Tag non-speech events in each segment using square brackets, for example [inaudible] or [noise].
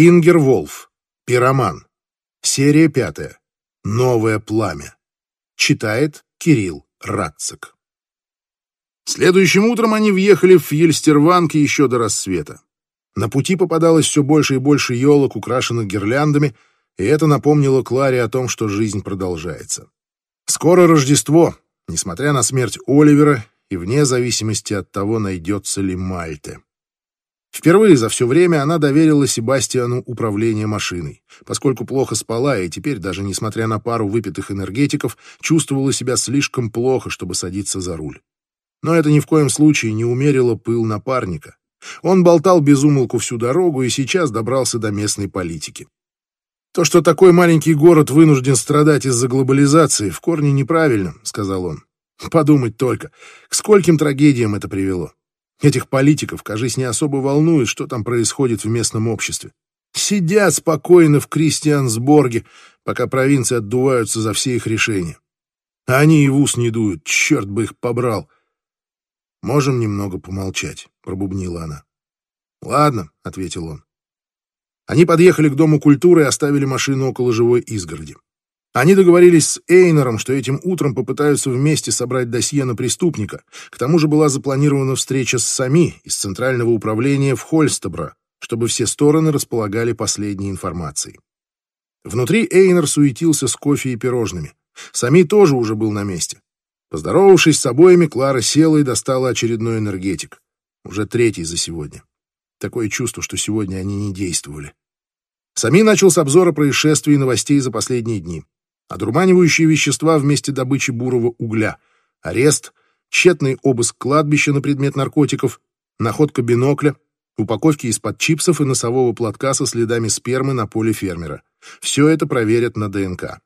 Ингер Волф. Пироман. Серия пятая. Новое пламя. Читает Кирилл Радцик. Следующим утром они въехали в Ельстерванг еще до рассвета. На пути попадалось все больше и больше елок, украшенных гирляндами, и это напомнило Кларе о том, что жизнь продолжается. Скоро Рождество, несмотря на смерть Оливера и вне зависимости от того, найдется ли Мальте. Впервые за все время она доверила Себастьяну управление машиной, поскольку плохо спала и теперь, даже несмотря на пару выпитых энергетиков, чувствовала себя слишком плохо, чтобы садиться за руль. Но это ни в коем случае не умерило пыл напарника. Он болтал без умолку всю дорогу и сейчас добрался до местной политики. «То, что такой маленький город вынужден страдать из-за глобализации, в корне неправильно», — сказал он. «Подумать только, к скольким трагедиям это привело. Этих политиков, кажись, не особо волнует, что там происходит в местном обществе. Сидят спокойно в Кристиансборге, пока провинции отдуваются за все их решения. А они и в ус не дуют, черт бы их побрал. «Можем немного помолчать», — пробубнила она. «Ладно», — ответил он. Они подъехали к Дому культуры и оставили машину около живой изгороди. Они договорились с Эйнером, что этим утром попытаются вместе собрать досье на преступника. К тому же была запланирована встреча с Сами из Центрального управления в Хольстебро, чтобы все стороны располагали последней информацией. Внутри Эйнер суетился с кофе и пирожными. Сами тоже уже был на месте. Поздоровавшись с обоими, Клара села и достала очередной энергетик. Уже третий за сегодня. Такое чувство, что сегодня они не действовали. Сами начал с обзора происшествий и новостей за последние дни одурманивающие вещества вместе добычи бурого угля, арест, тщетный обыск кладбища на предмет наркотиков, находка бинокля, упаковки из-под чипсов и носового платка со следами спермы на поле фермера. Все это проверят на ДНК.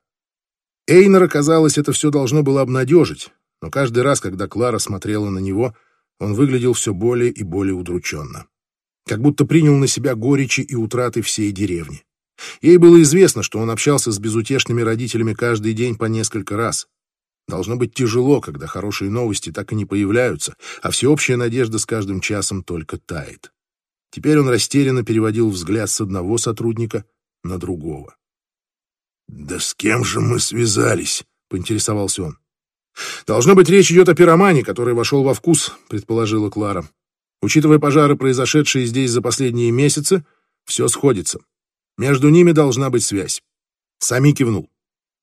Эйнера, казалось, это все должно было обнадежить, но каждый раз, когда Клара смотрела на него, он выглядел все более и более удрученно. Как будто принял на себя горечи и утраты всей деревни. Ей было известно, что он общался с безутешными родителями каждый день по несколько раз. Должно быть тяжело, когда хорошие новости так и не появляются, а всеобщая надежда с каждым часом только тает. Теперь он растерянно переводил взгляд с одного сотрудника на другого. «Да с кем же мы связались?» — поинтересовался он. «Должно быть, речь идет о пиромане, который вошел во вкус», — предположила Клара. «Учитывая пожары, произошедшие здесь за последние месяцы, все сходится. Между ними должна быть связь. Сами кивнул.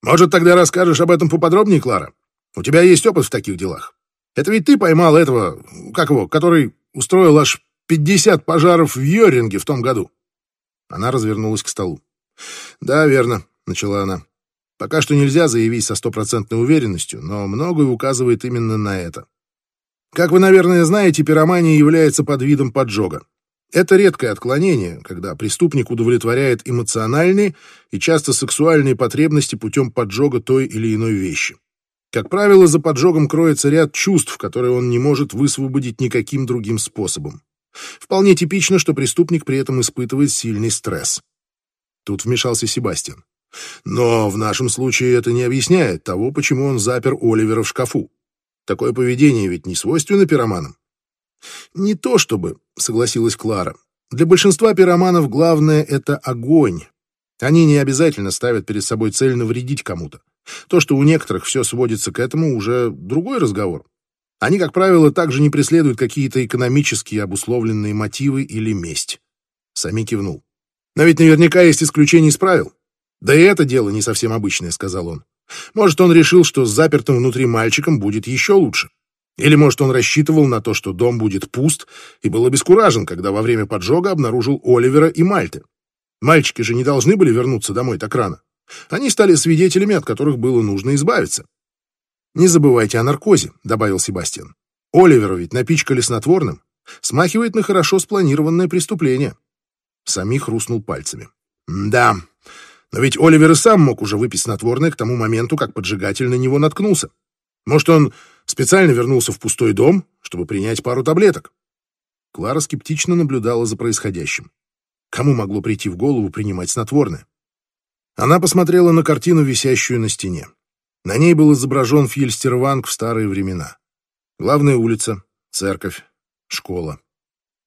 Может, тогда расскажешь об этом поподробнее, Клара? У тебя есть опыт в таких делах. Это ведь ты поймал этого, как его, который устроил аж 50 пожаров в Йоринге в том году. Она развернулась к столу. Да, верно, начала она. Пока что нельзя заявить со стопроцентной уверенностью, но многое указывает именно на это. Как вы, наверное, знаете, пиромания является подвидом поджога. Это редкое отклонение, когда преступник удовлетворяет эмоциональные и часто сексуальные потребности путем поджога той или иной вещи. Как правило, за поджогом кроется ряд чувств, которые он не может высвободить никаким другим способом. Вполне типично, что преступник при этом испытывает сильный стресс. Тут вмешался Себастьян. Но в нашем случае это не объясняет того, почему он запер Оливера в шкафу. Такое поведение ведь не свойственно пироманам. «Не то чтобы», — согласилась Клара. «Для большинства пироманов главное — это огонь. Они не обязательно ставят перед собой цель навредить кому-то. То, что у некоторых все сводится к этому, уже другой разговор. Они, как правило, также не преследуют какие-то экономические обусловленные мотивы или месть». Сами кивнул. «Но ведь наверняка есть исключения из правил. Да и это дело не совсем обычное», — сказал он. «Может, он решил, что с запертым внутри мальчиком будет еще лучше». Или, может, он рассчитывал на то, что дом будет пуст, и был обескуражен, когда во время поджога обнаружил Оливера и Мальты. Мальчики же не должны были вернуться домой так рано. Они стали свидетелями, от которых было нужно избавиться. «Не забывайте о наркозе», — добавил Себастьян. «Оливера ведь напичкали снотворным. Смахивает на хорошо спланированное преступление». Сами хрустнул пальцами. «Да, но ведь Оливер и сам мог уже выпить снотворное к тому моменту, как поджигатель на него наткнулся. Может, он Специально вернулся в пустой дом, чтобы принять пару таблеток. Клара скептично наблюдала за происходящим. Кому могло прийти в голову принимать снотворное? Она посмотрела на картину, висящую на стене. На ней был изображен Фьельстерванг в старые времена. Главная улица, церковь, школа.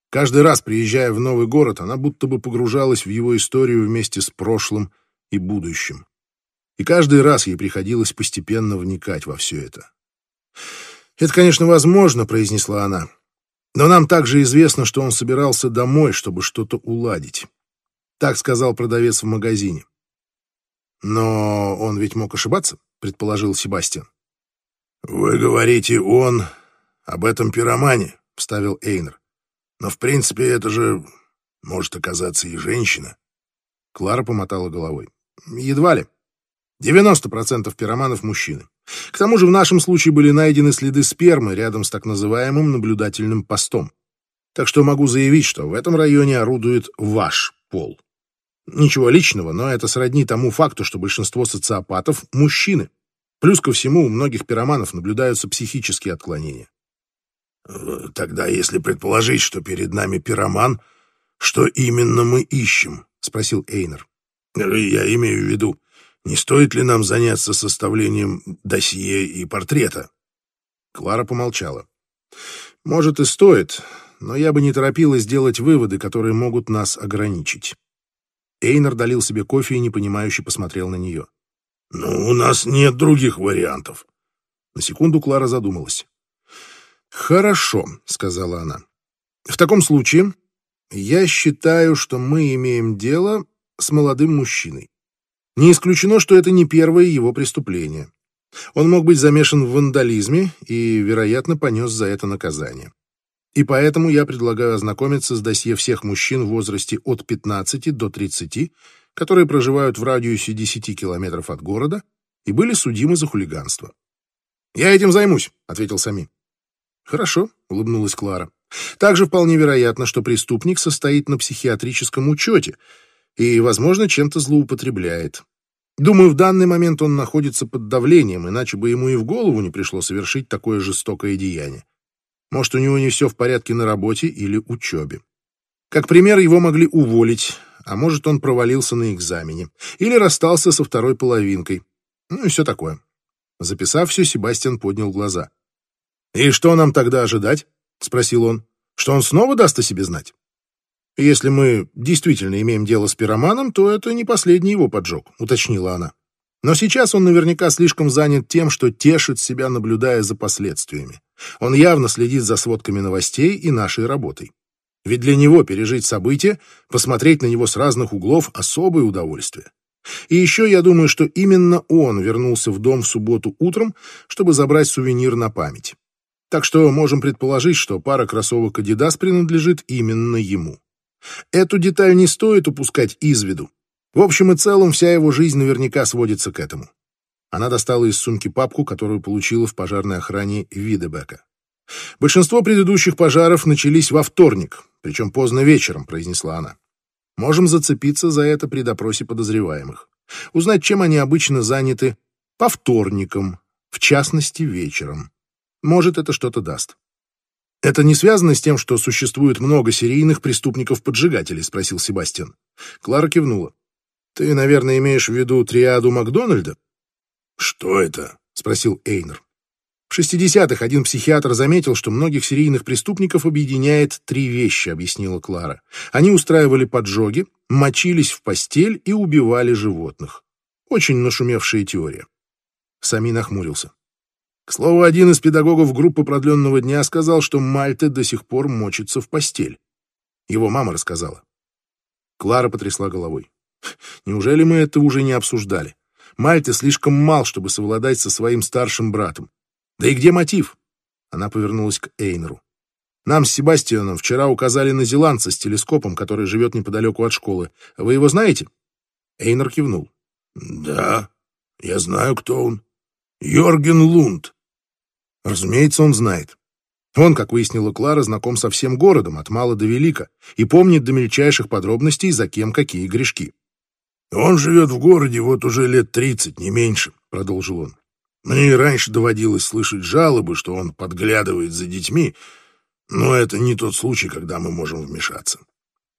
Каждый раз, приезжая в новый город, она будто бы погружалась в его историю вместе с прошлым и будущим. И каждый раз ей приходилось постепенно вникать во все это. «Это, конечно, возможно», — произнесла она. «Но нам также известно, что он собирался домой, чтобы что-то уладить. Так сказал продавец в магазине». «Но он ведь мог ошибаться», — предположил Себастьян. «Вы говорите, он об этом пиромане», — вставил Эйнер. «Но, в принципе, это же может оказаться и женщина». Клара помотала головой. «Едва ли. 90% пироманов мужчины. К тому же в нашем случае были найдены следы спермы рядом с так называемым наблюдательным постом. Так что могу заявить, что в этом районе орудует ваш пол. Ничего личного, но это сродни тому факту, что большинство социопатов – мужчины. Плюс ко всему у многих пироманов наблюдаются психические отклонения. Э, тогда, если предположить, что перед нами пироман, что именно мы ищем? — спросил Эйнер. Я имею в виду, не стоит ли нам заняться составлением досье и портрета? Клара помолчала. Может и стоит, но я бы не торопилась делать выводы, которые могут нас ограничить. Эйнер долил себе кофе и непонимающе посмотрел на нее. «Ну, у нас нет других вариантов». На секунду Клара задумалась. «Хорошо», — сказала она. «В таком случае я считаю, что мы имеем дело с молодым мужчиной. Не исключено, что это не первое его преступление. Он мог быть замешан в вандализме и, вероятно, понес за это наказание. И поэтому я предлагаю ознакомиться с досье всех мужчин в возрасте от 15 до 30, которые проживают в радиусе 10 километров от города и были судимы за хулиганство. «Я этим займусь», — ответил Сами. «Хорошо», — улыбнулась Клара. «Также вполне вероятно, что преступник состоит на психиатрическом учете и, возможно, чем-то злоупотребляет. Думаю, в данный момент он находится под давлением, иначе бы ему и в голову не пришло совершить такое жестокое деяние. Может, у него не все в порядке на работе или учебе. Как пример, его могли уволить, а может, он провалился на экзамене или расстался со второй половинкой. Ну и все такое. Записав все, Себастьян поднял глаза. «И что нам тогда ожидать?» — спросил он. «Что он снова даст о себе знать?» «Если мы действительно имеем дело с пироманом, то это не последний его поджог», — уточнила она. «Но сейчас он наверняка слишком занят тем, что тешит себя, наблюдая за последствиями. Он явно следит за сводками новостей и нашей работой. Ведь для него пережить событие, посмотреть на него с разных углов — особое удовольствие. И еще я думаю, что именно он вернулся в дом в субботу утром, чтобы забрать сувенир на память. Так что можем предположить, что пара кроссовок Adidas принадлежит именно ему. Эту деталь не стоит упускать из виду. В общем и целом, вся его жизнь наверняка сводится к этому. Она достала из сумки папку, которую получила в пожарной охране Видебека. Большинство предыдущих пожаров начались во вторник, причем поздно вечером, произнесла она. Можем зацепиться за это при допросе подозреваемых. Узнать, чем они обычно заняты по вторникам, в частности, вечером. Может, это что-то даст. «Это не связано с тем, что существует много серийных преступников-поджигателей?» — спросил Себастьян. Клара кивнула. «Ты, наверное, имеешь в виду триаду Макдональда?» «Что это?» — спросил Эйнер. В 60-х один психиатр заметил, что многих серийных преступников объединяет три вещи, объяснила Клара. Они устраивали поджоги, мочились в постель и убивали животных. Очень нашумевшая теория. Сами нахмурился. К слову, один из педагогов группы продленного дня сказал, что Мальте до сих пор мочится в постель. Его мама рассказала. Клара потрясла головой. [laughs] Неужели мы это уже не обсуждали? Мальте слишком мал, чтобы совладать со своим старшим братом. Да и где мотив? Она повернулась к Эйнеру. Нам с Себастьяном вчера указали на зеландца с телескопом, который живет неподалеку от школы. Вы его знаете? Эйнер кивнул. Да, я знаю, кто он. Йорген Лунд. Разумеется, он знает. Он, как выяснила Клара, знаком со всем городом, от мала до велика, и помнит до мельчайших подробностей, за кем какие грешки. «Он живет в городе вот уже лет тридцать, не меньше», — продолжил он. «Мне и раньше доводилось слышать жалобы, что он подглядывает за детьми, но это не тот случай, когда мы можем вмешаться.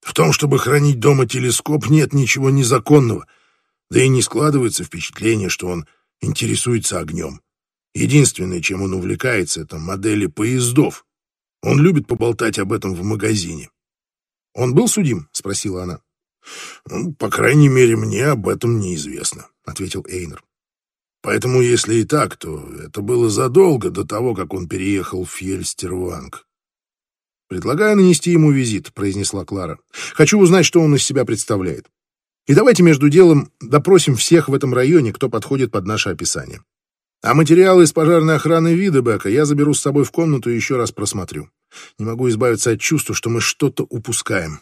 В том, чтобы хранить дома телескоп, нет ничего незаконного, да и не складывается впечатление, что он интересуется огнем. Единственное, чем он увлекается, это модели поездов. Он любит поболтать об этом в магазине. «Он был судим?» — спросила она. «Ну, «По крайней мере, мне об этом неизвестно», — ответил Эйнер. «Поэтому, если и так, то это было задолго до того, как он переехал в Фьельстерванг». «Предлагаю нанести ему визит», — произнесла Клара. «Хочу узнать, что он из себя представляет. И давайте между делом допросим всех в этом районе, кто подходит под наше описание. А материалы из пожарной охраны Видебека я заберу с собой в комнату и еще раз просмотрю. Не могу избавиться от чувства, что мы что-то упускаем.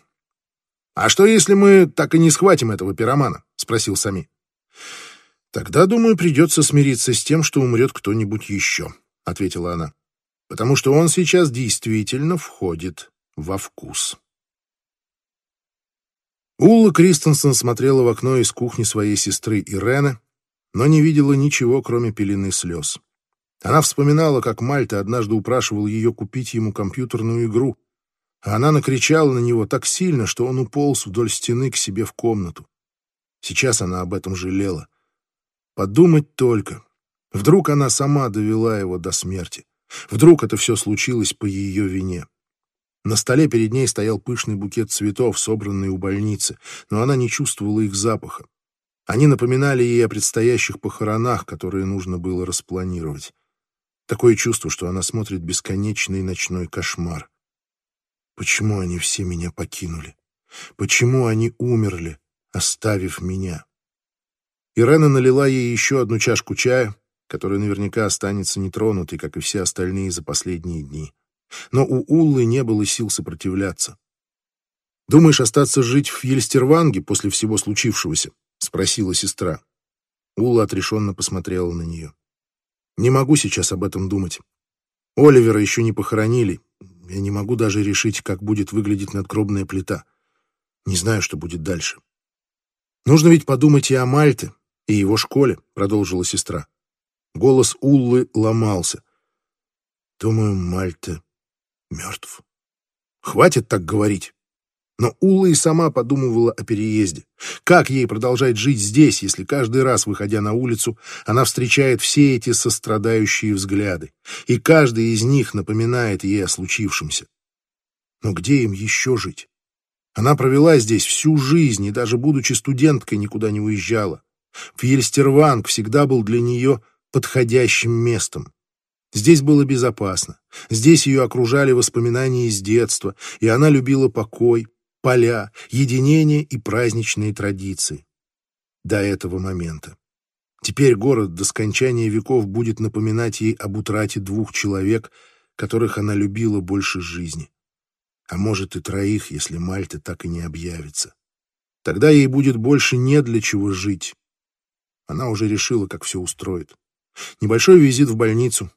«А что, если мы так и не схватим этого пиромана?» — спросил Сами. «Тогда, думаю, придется смириться с тем, что умрет кто-нибудь еще», — ответила она. «Потому что он сейчас действительно входит во вкус». Улла Кристенсен смотрела в окно из кухни своей сестры Ирены, но не видела ничего, кроме пелены слез. Она вспоминала, как Мальта однажды упрашивал ее купить ему компьютерную игру, а она накричала на него так сильно, что он уполз вдоль стены к себе в комнату. Сейчас она об этом жалела. Подумать только. Вдруг она сама довела его до смерти. Вдруг это все случилось по ее вине. На столе перед ней стоял пышный букет цветов, собранный у больницы, но она не чувствовала их запаха. Они напоминали ей о предстоящих похоронах, которые нужно было распланировать. Такое чувство, что она смотрит бесконечный ночной кошмар. Почему они все меня покинули? Почему они умерли, оставив меня? Ирена налила ей еще одну чашку чая, которая наверняка останется нетронутой, как и все остальные за последние дни. Но у Уллы не было сил сопротивляться. «Думаешь остаться жить в Ельстерванге после всего случившегося?» — спросила сестра. Улла отрешенно посмотрела на нее. «Не могу сейчас об этом думать. Оливера еще не похоронили. Я не могу даже решить, как будет выглядеть надгробная плита. Не знаю, что будет дальше. Нужно ведь подумать и о Мальте, и его школе», — продолжила сестра. Голос Уллы ломался. «Думаю, Мальта мертв. Хватит так говорить. Но Ула и сама подумывала о переезде. Как ей продолжать жить здесь, если каждый раз, выходя на улицу, она встречает все эти сострадающие взгляды, и каждый из них напоминает ей о случившемся? Но где им еще жить? Она провела здесь всю жизнь и даже будучи студенткой никуда не уезжала. Фьельстерванг всегда был для нее подходящим местом. Здесь было безопасно. Здесь ее окружали воспоминания из детства, и она любила покой, поля, единение и праздничные традиции. До этого момента. Теперь город до скончания веков будет напоминать ей об утрате двух человек, которых она любила больше жизни. А может и троих, если Мальта так и не объявится. Тогда ей будет больше не для чего жить. Она уже решила, как все устроит. Небольшой визит в больницу,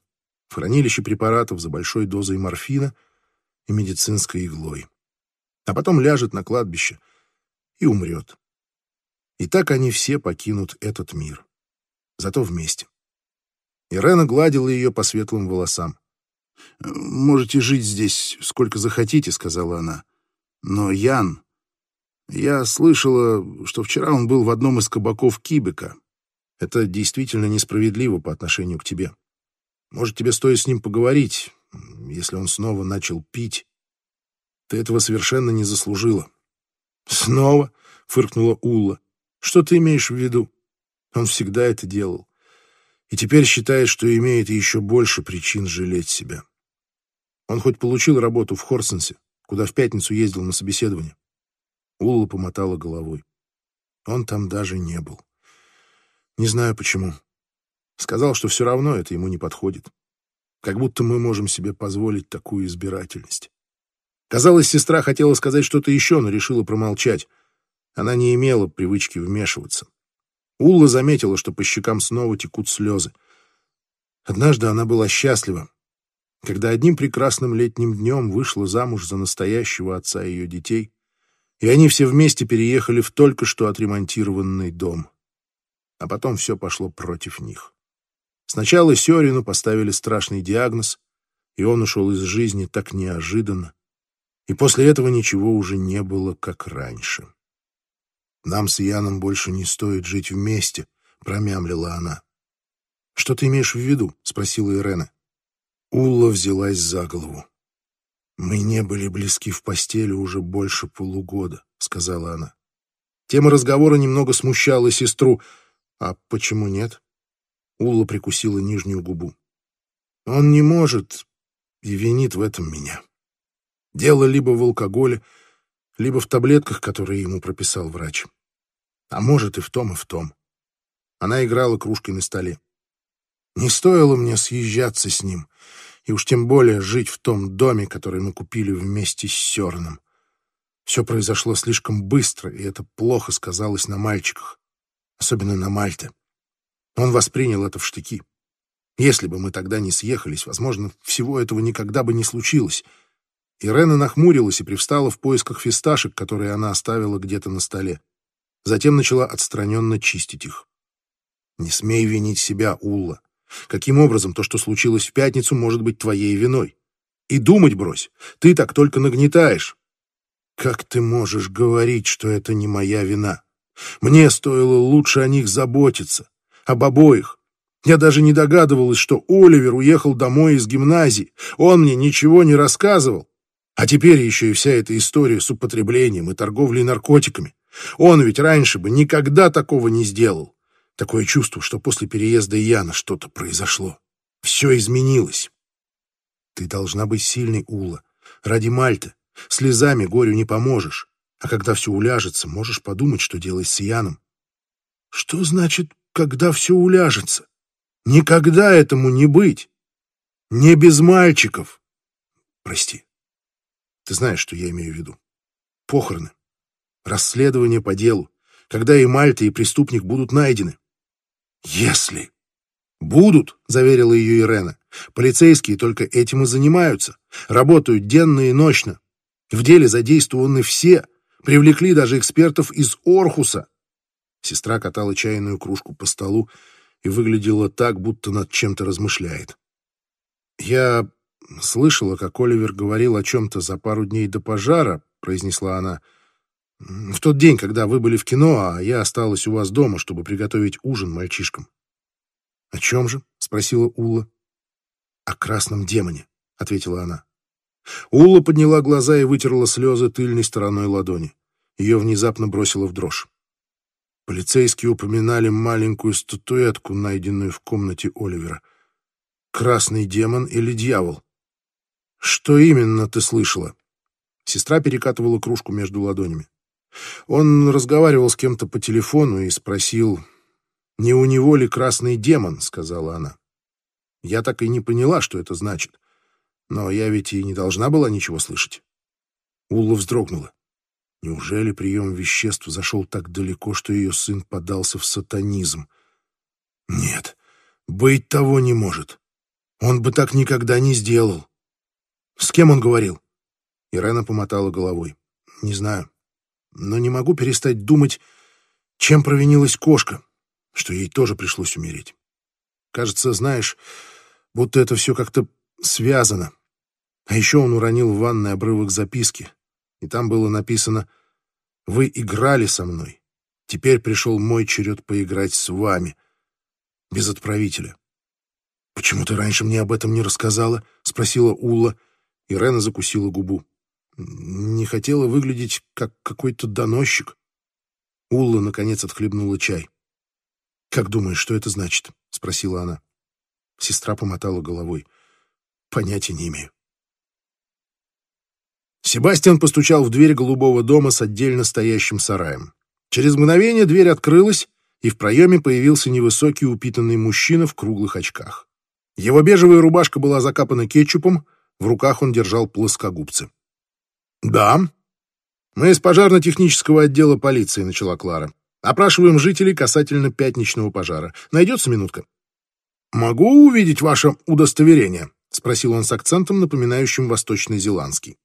в хранилище препаратов за большой дозой морфина и медицинской иглой. А потом ляжет на кладбище и умрет. И так они все покинут этот мир. Зато вместе. Ирена гладила ее по светлым волосам. «Можете жить здесь сколько захотите», — сказала она. «Но Ян... Я слышала, что вчера он был в одном из кабаков Кибека. Это действительно несправедливо по отношению к тебе. Может, тебе стоит с ним поговорить, если он снова начал пить. Ты этого совершенно не заслужила. Снова? фыркнула Улла. Что ты имеешь в виду? Он всегда это делал. И теперь считает, что имеет еще больше причин жалеть себя. Он хоть получил работу в Хорсенсе, куда в пятницу ездил на собеседование. Улла помотала головой. Он там даже не был. Не знаю почему. Сказал, что все равно это ему не подходит. Как будто мы можем себе позволить такую избирательность. Казалось, сестра хотела сказать что-то еще, но решила промолчать. Она не имела привычки вмешиваться. Улла заметила, что по щекам снова текут слезы. Однажды она была счастлива, когда одним прекрасным летним днем вышла замуж за настоящего отца ее детей, и они все вместе переехали в только что отремонтированный дом. А потом все пошло против них. Сначала Сёрину поставили страшный диагноз, и он ушел из жизни так неожиданно. И после этого ничего уже не было, как раньше. «Нам с Яном больше не стоит жить вместе», — промямлила она. «Что ты имеешь в виду?» — спросила Ирена. Улла взялась за голову. «Мы не были близки в постели уже больше полугода», — сказала она. Тема разговора немного смущала сестру. «А почему нет?» Улла прикусила нижнюю губу. «Он не может и винит в этом меня. Дело либо в алкоголе, либо в таблетках, которые ему прописал врач. А может и в том, и в том. Она играла кружкой на столе. Не стоило мне съезжаться с ним, и уж тем более жить в том доме, который мы купили вместе с Сёрном. Все произошло слишком быстро, и это плохо сказалось на мальчиках, особенно на Мальте. Он воспринял это в штыки. Если бы мы тогда не съехались, возможно, всего этого никогда бы не случилось. Ирена нахмурилась и привстала в поисках фисташек, которые она оставила где-то на столе. Затем начала отстраненно чистить их. «Не смей винить себя, Улла. Каким образом то, что случилось в пятницу, может быть твоей виной? И думать брось, ты так только нагнетаешь. Как ты можешь говорить, что это не моя вина? Мне стоило лучше о них заботиться, об обоих, я даже не догадывалась, что Оливер уехал домой из гимназии. Он мне ничего не рассказывал. А теперь еще и вся эта история с употреблением и торговлей наркотиками. Он ведь раньше бы никогда такого не сделал. Такое чувство, что после переезда Яна что-то произошло. Все изменилось. Ты должна быть сильной, Ула. Ради Мальты. Слезами горю не поможешь. А когда все уляжется, можешь подумать, что делать с Яном. Что значит, когда все уляжется? Никогда этому не быть. Не без мальчиков. Прости. Ты знаешь, что я имею в виду. Похороны. Расследование по делу. Когда и Мальта, и преступник будут найдены. Если. Будут, заверила ее Ирена. Полицейские только этим и занимаются. Работают денно и ночно. В деле задействованы все. Привлекли даже экспертов из Орхуса. Сестра катала чайную кружку по столу, и выглядела так, будто над чем-то размышляет. «Я слышала, как Оливер говорил о чем-то за пару дней до пожара», — произнесла она. «В тот день, когда вы были в кино, а я осталась у вас дома, чтобы приготовить ужин мальчишкам». «О чем же?» — спросила Ула. «О красном демоне», — ответила она. Ула подняла глаза и вытерла слезы тыльной стороной ладони. Ее внезапно бросило в дрожь. Полицейские упоминали маленькую статуэтку, найденную в комнате Оливера. Красный демон или дьявол? Что именно ты слышала? Сестра перекатывала кружку между ладонями. Он разговаривал с кем-то по телефону и спросил, «Не у него ли красный демон?» — сказала она. Я так и не поняла, что это значит. Но я ведь и не должна была ничего слышать. Улла вздрогнула. Неужели прием веществ зашел так далеко, что ее сын подался в сатанизм? Нет, быть того не может. Он бы так никогда не сделал. С кем он говорил? Ирена помотала головой. Не знаю. Но не могу перестать думать, чем провинилась кошка, что ей тоже пришлось умереть. Кажется, знаешь, будто это все как-то связано. А еще он уронил в ванной обрывок записки и там было написано «Вы играли со мной. Теперь пришел мой черед поиграть с вами, без отправителя». «Почему ты раньше мне об этом не рассказала?» — спросила Улла. Ирена закусила губу. «Не хотела выглядеть как какой-то доносчик». Улла, наконец, отхлебнула чай. «Как думаешь, что это значит?» — спросила она. Сестра помотала головой. «Понятия не имею». Себастьян постучал в дверь голубого дома с отдельно стоящим сараем. Через мгновение дверь открылась, и в проеме появился невысокий упитанный мужчина в круглых очках. Его бежевая рубашка была закапана кетчупом, в руках он держал плоскогубцы. «Да, мы из пожарно-технического отдела полиции», — начала Клара. «Опрашиваем жителей касательно пятничного пожара. Найдется минутка?» «Могу увидеть ваше удостоверение?» — спросил он с акцентом, напоминающим восточно-зеландский.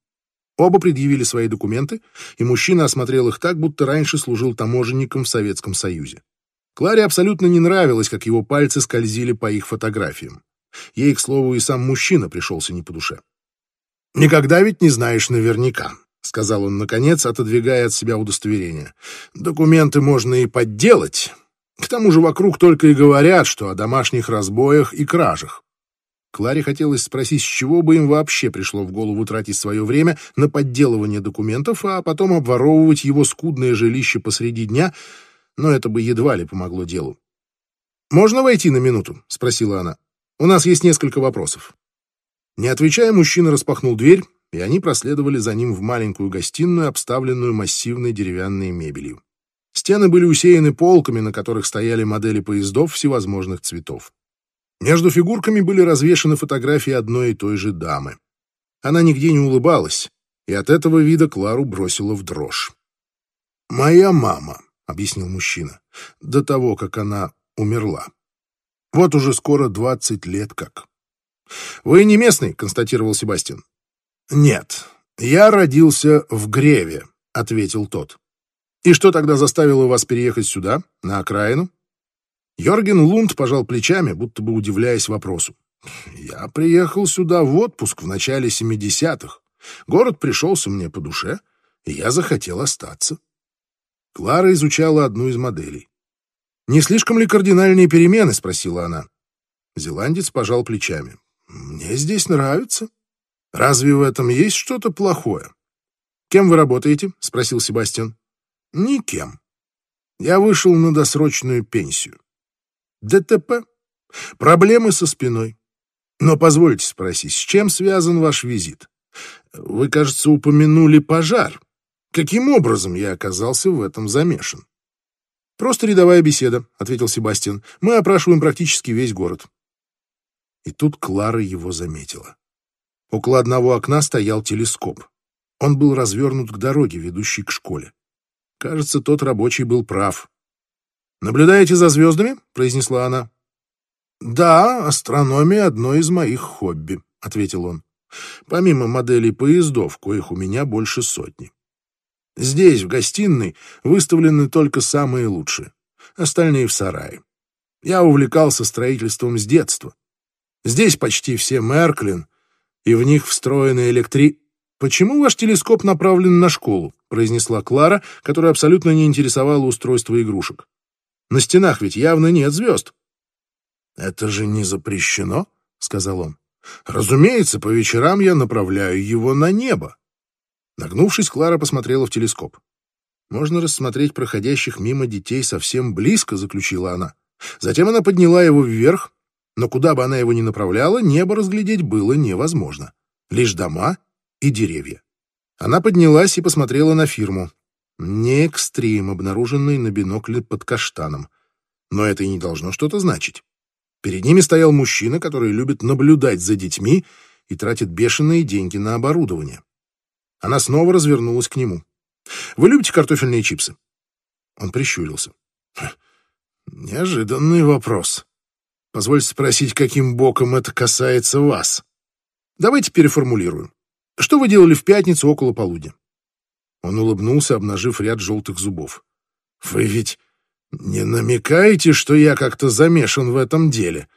Оба предъявили свои документы, и мужчина осмотрел их так, будто раньше служил таможенником в Советском Союзе. Кларе абсолютно не нравилось, как его пальцы скользили по их фотографиям. Ей, к слову, и сам мужчина пришелся не по душе. «Никогда ведь не знаешь наверняка», — сказал он, наконец, отодвигая от себя удостоверение. «Документы можно и подделать. К тому же вокруг только и говорят, что о домашних разбоях и кражах. Кларе хотелось спросить, с чего бы им вообще пришло в голову тратить свое время на подделывание документов, а потом обворовывать его скудное жилище посреди дня, но это бы едва ли помогло делу. «Можно войти на минуту?» — спросила она. «У нас есть несколько вопросов». Не отвечая, мужчина распахнул дверь, и они проследовали за ним в маленькую гостиную, обставленную массивной деревянной мебелью. Стены были усеяны полками, на которых стояли модели поездов всевозможных цветов. Между фигурками были развешаны фотографии одной и той же дамы. Она нигде не улыбалась, и от этого вида Клару бросила в дрожь. «Моя мама», — объяснил мужчина, — «до того, как она умерла. Вот уже скоро двадцать лет как». «Вы не местный», — констатировал Себастьян. «Нет, я родился в Греве», — ответил тот. «И что тогда заставило вас переехать сюда, на окраину?» Йорген Лунд пожал плечами, будто бы удивляясь вопросу. «Я приехал сюда в отпуск в начале 70-х. Город пришелся мне по душе, и я захотел остаться». Клара изучала одну из моделей. «Не слишком ли кардинальные перемены?» — спросила она. Зеландец пожал плечами. «Мне здесь нравится. Разве в этом есть что-то плохое?» «Кем вы работаете?» — спросил Себастьян. «Никем. Я вышел на досрочную пенсию. ДТП. Проблемы со спиной. Но позвольте спросить, с чем связан ваш визит? Вы, кажется, упомянули пожар. Каким образом я оказался в этом замешан? Просто рядовая беседа, ответил Себастьян. Мы опрашиваем практически весь город. И тут Клара его заметила. Около одного окна стоял телескоп. Он был развернут к дороге, ведущей к школе. Кажется, тот рабочий был прав. «Наблюдаете за звездами?» — произнесла она. «Да, астрономия — одно из моих хобби», — ответил он. «Помимо моделей поездов, коих у меня больше сотни. Здесь, в гостиной, выставлены только самые лучшие, остальные в сарае. Я увлекался строительством с детства. Здесь почти все Мерклин, и в них встроены электри... «Почему ваш телескоп направлен на школу?» — произнесла Клара, которая абсолютно не интересовала устройство игрушек. На стенах ведь явно нет звезд. «Это же не запрещено», — сказал он. «Разумеется, по вечерам я направляю его на небо». Нагнувшись, Клара посмотрела в телескоп. «Можно рассмотреть проходящих мимо детей совсем близко», — заключила она. Затем она подняла его вверх, но куда бы она его ни направляла, небо разглядеть было невозможно. Лишь дома и деревья. Она поднялась и посмотрела на фирму. Не экстрим, обнаруженный на бинокле под каштаном. Но это и не должно что-то значить. Перед ними стоял мужчина, который любит наблюдать за детьми и тратит бешеные деньги на оборудование. Она снова развернулась к нему. «Вы любите картофельные чипсы?» Он прищурился. «Неожиданный вопрос. Позвольте спросить, каким боком это касается вас?» «Давайте переформулирую. Что вы делали в пятницу около полудня?» Он улыбнулся, обнажив ряд желтых зубов. «Вы ведь не намекаете, что я как-то замешан в этом деле?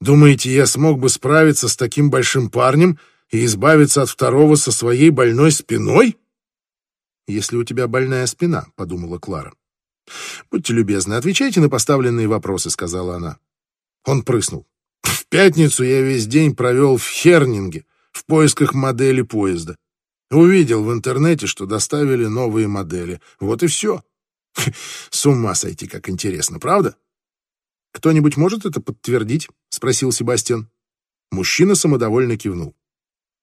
Думаете, я смог бы справиться с таким большим парнем и избавиться от второго со своей больной спиной?» «Если у тебя больная спина», — подумала Клара. «Будьте любезны, отвечайте на поставленные вопросы», — сказала она. Он прыснул. «В пятницу я весь день провел в Хернинге в поисках модели поезда. Увидел в интернете, что доставили новые модели. Вот и все. [laughs] С ума сойти, как интересно, правда? Кто-нибудь может это подтвердить? Спросил Себастьян. Мужчина самодовольно кивнул.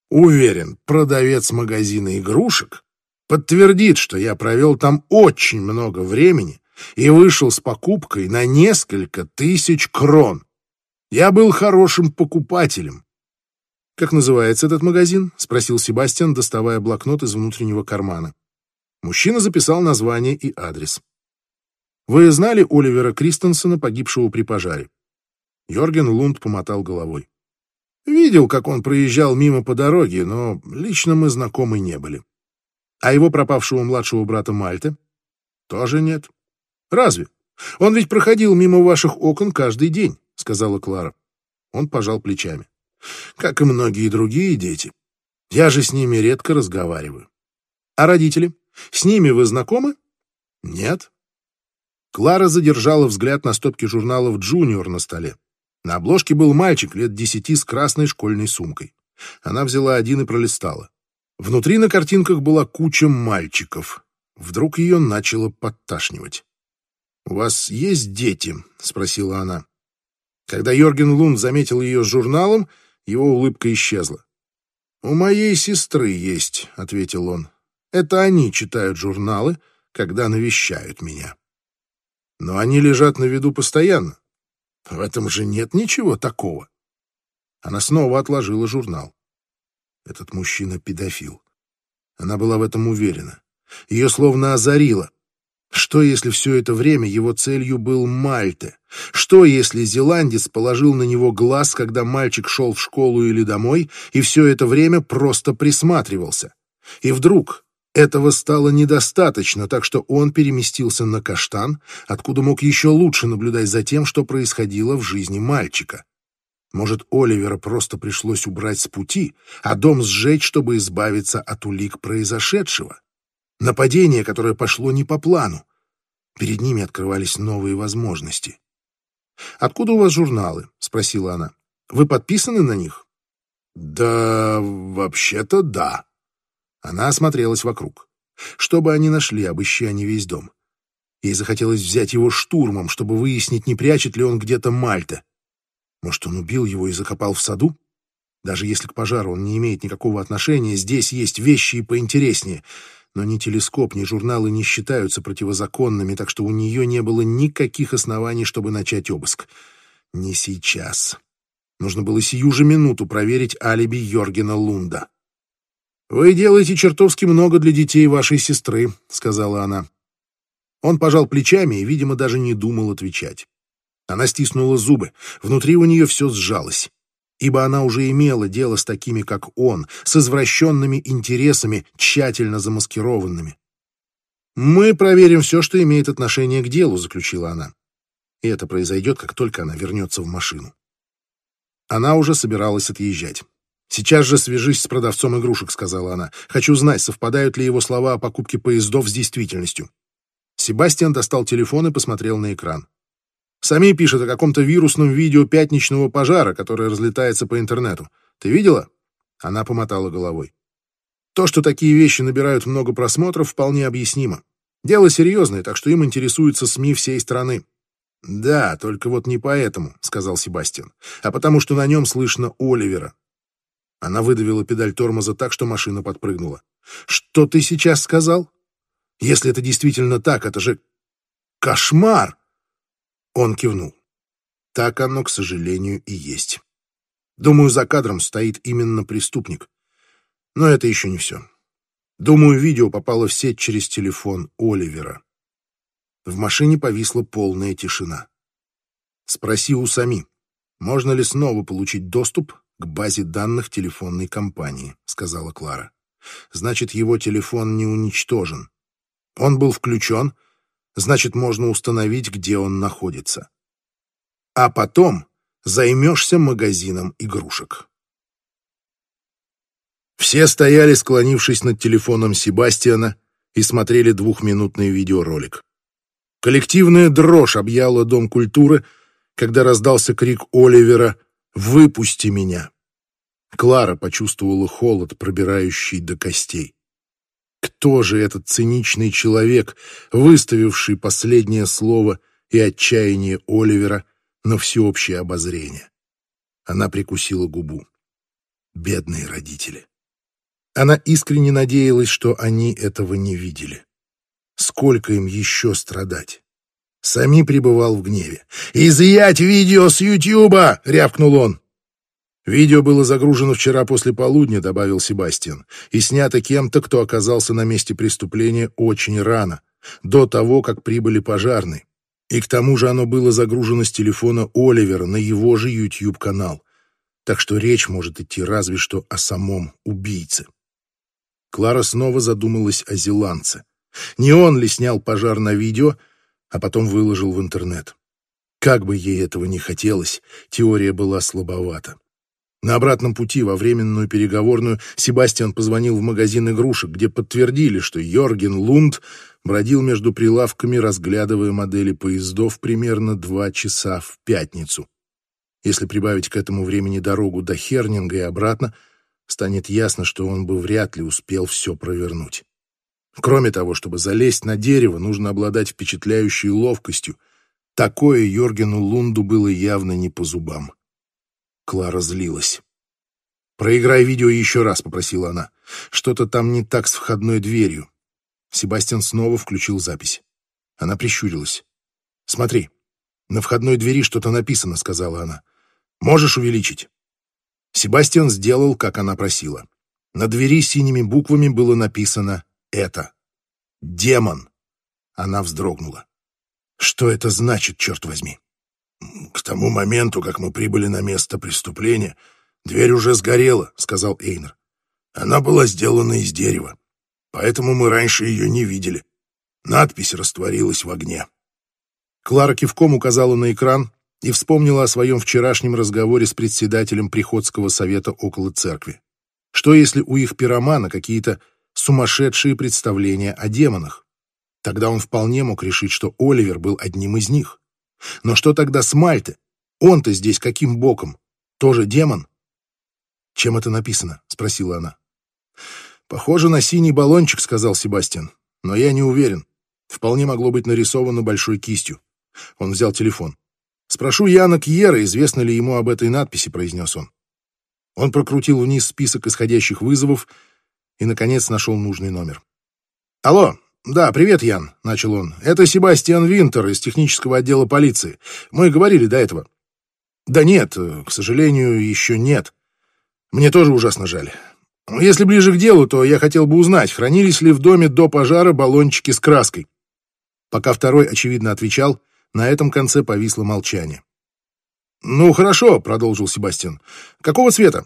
Уверен, продавец магазина игрушек подтвердит, что я провел там очень много времени и вышел с покупкой на несколько тысяч крон. Я был хорошим покупателем, «Как называется этот магазин?» — спросил Себастьян, доставая блокнот из внутреннего кармана. Мужчина записал название и адрес. «Вы знали Оливера Кристенсена, погибшего при пожаре?» Йорген Лунд помотал головой. «Видел, как он проезжал мимо по дороге, но лично мы знакомы не были. А его пропавшего младшего брата Мальты? Тоже нет. Разве? Он ведь проходил мимо ваших окон каждый день», — сказала Клара. Он пожал плечами как и многие другие дети. Я же с ними редко разговариваю. А родители? С ними вы знакомы? Нет. Клара задержала взгляд на стопке журналов «Джуниор» на столе. На обложке был мальчик лет десяти с красной школьной сумкой. Она взяла один и пролистала. Внутри на картинках была куча мальчиков. Вдруг ее начало подташнивать. «У вас есть дети?» — спросила она. Когда Йорген Лунд заметил ее с журналом, его улыбка исчезла. «У моей сестры есть», — ответил он. «Это они читают журналы, когда навещают меня. Но они лежат на виду постоянно. В этом же нет ничего такого». Она снова отложила журнал. Этот мужчина педофил. Она была в этом уверена. Ее словно озарило. Что, если все это время его целью был Мальте? Что, если зеландец положил на него глаз, когда мальчик шел в школу или домой, и все это время просто присматривался? И вдруг этого стало недостаточно, так что он переместился на каштан, откуда мог еще лучше наблюдать за тем, что происходило в жизни мальчика. Может, Оливера просто пришлось убрать с пути, а дом сжечь, чтобы избавиться от улик произошедшего? Нападение, которое пошло не по плану. Перед ними открывались новые возможности. «Откуда у вас журналы?» — спросила она. «Вы подписаны на них?» «Да, вообще-то да». Она осмотрелась вокруг. Что бы они нашли, обыщи они весь дом. Ей захотелось взять его штурмом, чтобы выяснить, не прячет ли он где-то Мальта. Может, он убил его и закопал в саду? Даже если к пожару он не имеет никакого отношения, здесь есть вещи и поинтереснее. Но ни телескоп, ни журналы не считаются противозаконными, так что у нее не было никаких оснований, чтобы начать обыск. Не сейчас. Нужно было сию же минуту проверить алиби Йоргена Лунда. «Вы делаете чертовски много для детей вашей сестры», — сказала она. Он пожал плечами и, видимо, даже не думал отвечать. Она стиснула зубы, внутри у нее все сжалось, ибо она уже имела дело с такими, как он, с извращенными интересами, тщательно замаскированными. «Мы проверим все, что имеет отношение к делу», — заключила она. И это произойдет, как только она вернется в машину. Она уже собиралась отъезжать. «Сейчас же свяжись с продавцом игрушек», — сказала она. «Хочу знать, совпадают ли его слова о покупке поездов с действительностью». Себастьян достал телефон и посмотрел на экран. Сами пишут о каком-то вирусном видео пятничного пожара, которое разлетается по интернету. Ты видела?» Она помотала головой. То, что такие вещи набирают много просмотров, вполне объяснимо. Дело серьезное, так что им интересуются СМИ всей страны. «Да, только вот не поэтому», — сказал Себастьян, «а потому что на нем слышно Оливера». Она выдавила педаль тормоза так, что машина подпрыгнула. «Что ты сейчас сказал? Если это действительно так, это же кошмар!» Он кивнул. Так оно, к сожалению, и есть. Думаю, за кадром стоит именно преступник. Но это еще не все. Думаю, видео попало в сеть через телефон Оливера. В машине повисла полная тишина. Спроси у Сами, можно ли снова получить доступ к базе данных телефонной компании, сказала Клара. Значит, его телефон не уничтожен. Он был включен, значит, можно установить, где он находится. А потом займешься магазином игрушек. Все стояли, склонившись над телефоном Себастьяна, и смотрели двухминутный видеоролик. Коллективная дрожь объяла Дом культуры, когда раздался крик Оливера «Выпусти меня!». Клара почувствовала холод, пробирающий до костей. Кто же этот циничный человек, выставивший последнее слово и отчаяние Оливера на всеобщее обозрение? Она прикусила губу. Бедные родители. Она искренне надеялась, что они этого не видели. Сколько им еще страдать? Сами пребывал в гневе. «Изъять видео с Ютьюба!» — рявкнул он. «Видео было загружено вчера после полудня», — добавил Себастьян, «и снято кем-то, кто оказался на месте преступления очень рано, до того, как прибыли пожарные. И к тому же оно было загружено с телефона Оливера на его же YouTube-канал. Так что речь может идти разве что о самом убийце». Клара снова задумалась о зеландце. Не он ли снял пожар на видео, а потом выложил в интернет? Как бы ей этого не хотелось, теория была слабовата. На обратном пути во временную переговорную Себастьян позвонил в магазин игрушек, где подтвердили, что Йорген Лунд бродил между прилавками, разглядывая модели поездов примерно два часа в пятницу. Если прибавить к этому времени дорогу до Хернинга и обратно, станет ясно, что он бы вряд ли успел все провернуть. Кроме того, чтобы залезть на дерево, нужно обладать впечатляющей ловкостью. Такое Йоргену Лунду было явно не по зубам. Клара злилась. «Проиграй видео еще раз», — попросила она. «Что-то там не так с входной дверью». Себастьян снова включил запись. Она прищурилась. «Смотри, на входной двери что-то написано», — сказала она. «Можешь увеличить?» Себастьян сделал, как она просила. На двери синими буквами было написано «Это». «Демон». Она вздрогнула. «Что это значит, черт возьми?» «К тому моменту, как мы прибыли на место преступления, «Дверь уже сгорела», — сказал Эйнер. «Она была сделана из дерева, поэтому мы раньше ее не видели. Надпись растворилась в огне». Клара кивком указала на экран и вспомнила о своем вчерашнем разговоре с председателем Приходского совета около церкви. Что если у их пиромана какие-то сумасшедшие представления о демонах? Тогда он вполне мог решить, что Оливер был одним из них. Но что тогда с Мальте? Он-то здесь каким боком? Тоже демон? «Чем это написано?» — спросила она. «Похоже на синий баллончик», — сказал Себастьян. «Но я не уверен. Вполне могло быть нарисовано большой кистью». Он взял телефон. «Спрошу Яна Кьера, известно ли ему об этой надписи», — произнес он. Он прокрутил вниз список исходящих вызовов и, наконец, нашел нужный номер. «Алло, да, привет, Ян», — начал он. «Это Себастьян Винтер из технического отдела полиции. Мы говорили до этого». «Да нет, к сожалению, еще нет. Мне тоже ужасно жаль. Если ближе к делу, то я хотел бы узнать, хранились ли в доме до пожара баллончики с краской. Пока второй, очевидно, отвечал, на этом конце повисло молчание. «Ну, хорошо», — продолжил Себастьян. «Какого цвета?»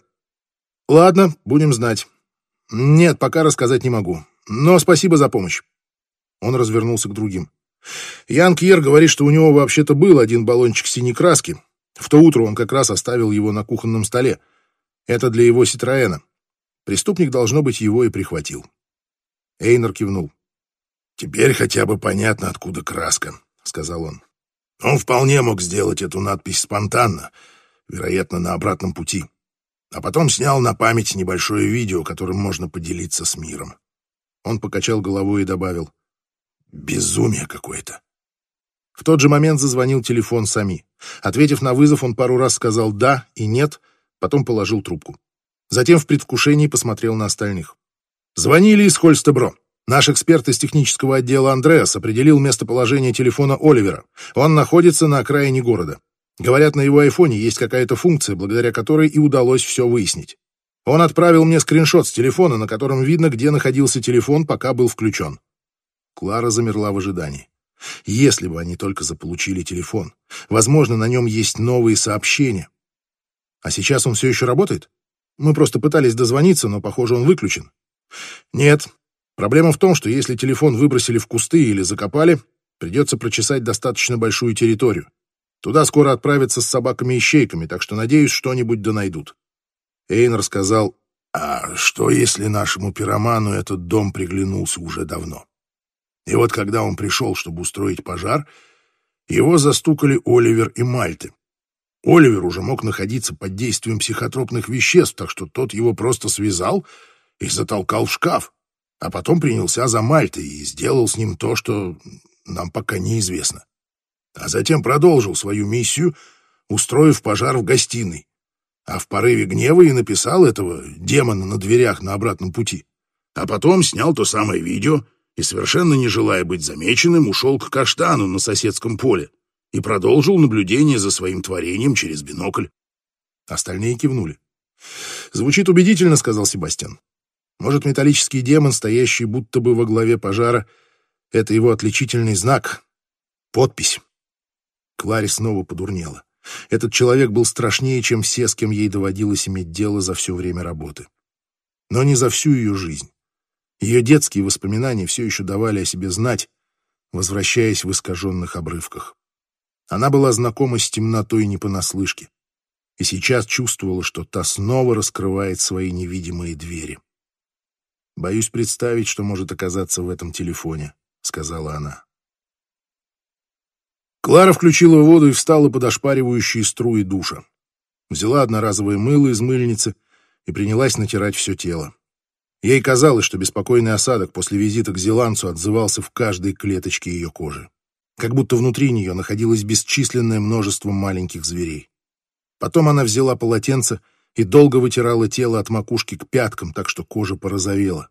«Ладно, будем знать». «Нет, пока рассказать не могу. Но спасибо за помощь». Он развернулся к другим. Ян Кьер говорит, что у него вообще-то был один баллончик синей краски. В то утро он как раз оставил его на кухонном столе. Это для его Ситроэна. Преступник, должно быть, его и прихватил. Эйнер кивнул. «Теперь хотя бы понятно, откуда краска», — сказал он. «Он вполне мог сделать эту надпись спонтанно, вероятно, на обратном пути. А потом снял на память небольшое видео, которым можно поделиться с миром». Он покачал головой и добавил. «Безумие какое-то». В тот же момент зазвонил телефон Сами. Ответив на вызов, он пару раз сказал «да» и «нет», потом положил трубку. Затем в предвкушении посмотрел на остальных. Звонили из Хольстебро. Наш эксперт из технического отдела Андреас определил местоположение телефона Оливера. Он находится на окраине города. Говорят, на его айфоне есть какая-то функция, благодаря которой и удалось все выяснить. Он отправил мне скриншот с телефона, на котором видно, где находился телефон, пока был включен. Клара замерла в ожидании. Если бы они только заполучили телефон. Возможно, на нем есть новые сообщения. А сейчас он все еще работает? Мы просто пытались дозвониться, но, похоже, он выключен. Нет. Проблема в том, что если телефон выбросили в кусты или закопали, придется прочесать достаточно большую территорию. Туда скоро отправятся с собаками-ищейками, так что, надеюсь, что-нибудь да найдут. Эйн рассказал, а что если нашему пироману этот дом приглянулся уже давно? И вот когда он пришел, чтобы устроить пожар, его застукали Оливер и Мальты. Оливер уже мог находиться под действием психотропных веществ, так что тот его просто связал и затолкал в шкаф, а потом принялся за Мальтой и сделал с ним то, что нам пока неизвестно. А затем продолжил свою миссию, устроив пожар в гостиной, а в порыве гнева и написал этого демона на дверях на обратном пути. А потом снял то самое видео и, совершенно не желая быть замеченным, ушел к каштану на соседском поле, и продолжил наблюдение за своим творением через бинокль. Остальные кивнули. «Звучит убедительно», — сказал Себастьян. «Может, металлический демон, стоящий будто бы во главе пожара, — это его отличительный знак, подпись». Кларе снова подурнела. Этот человек был страшнее, чем все, с кем ей доводилось иметь дело за все время работы. Но не за всю ее жизнь. Ее детские воспоминания все еще давали о себе знать, возвращаясь в искаженных обрывках. Она была знакома с темнотой не понаслышке и сейчас чувствовала, что та снова раскрывает свои невидимые двери. «Боюсь представить, что может оказаться в этом телефоне», — сказала она. Клара включила воду и встала под ошпаривающие струи душа. Взяла одноразовое мыло из мыльницы и принялась натирать все тело. Ей казалось, что беспокойный осадок после визита к Зеландцу отзывался в каждой клеточке ее кожи. Как будто внутри нее находилось бесчисленное множество маленьких зверей. Потом она взяла полотенце и долго вытирала тело от макушки к пяткам, так что кожа порозовела.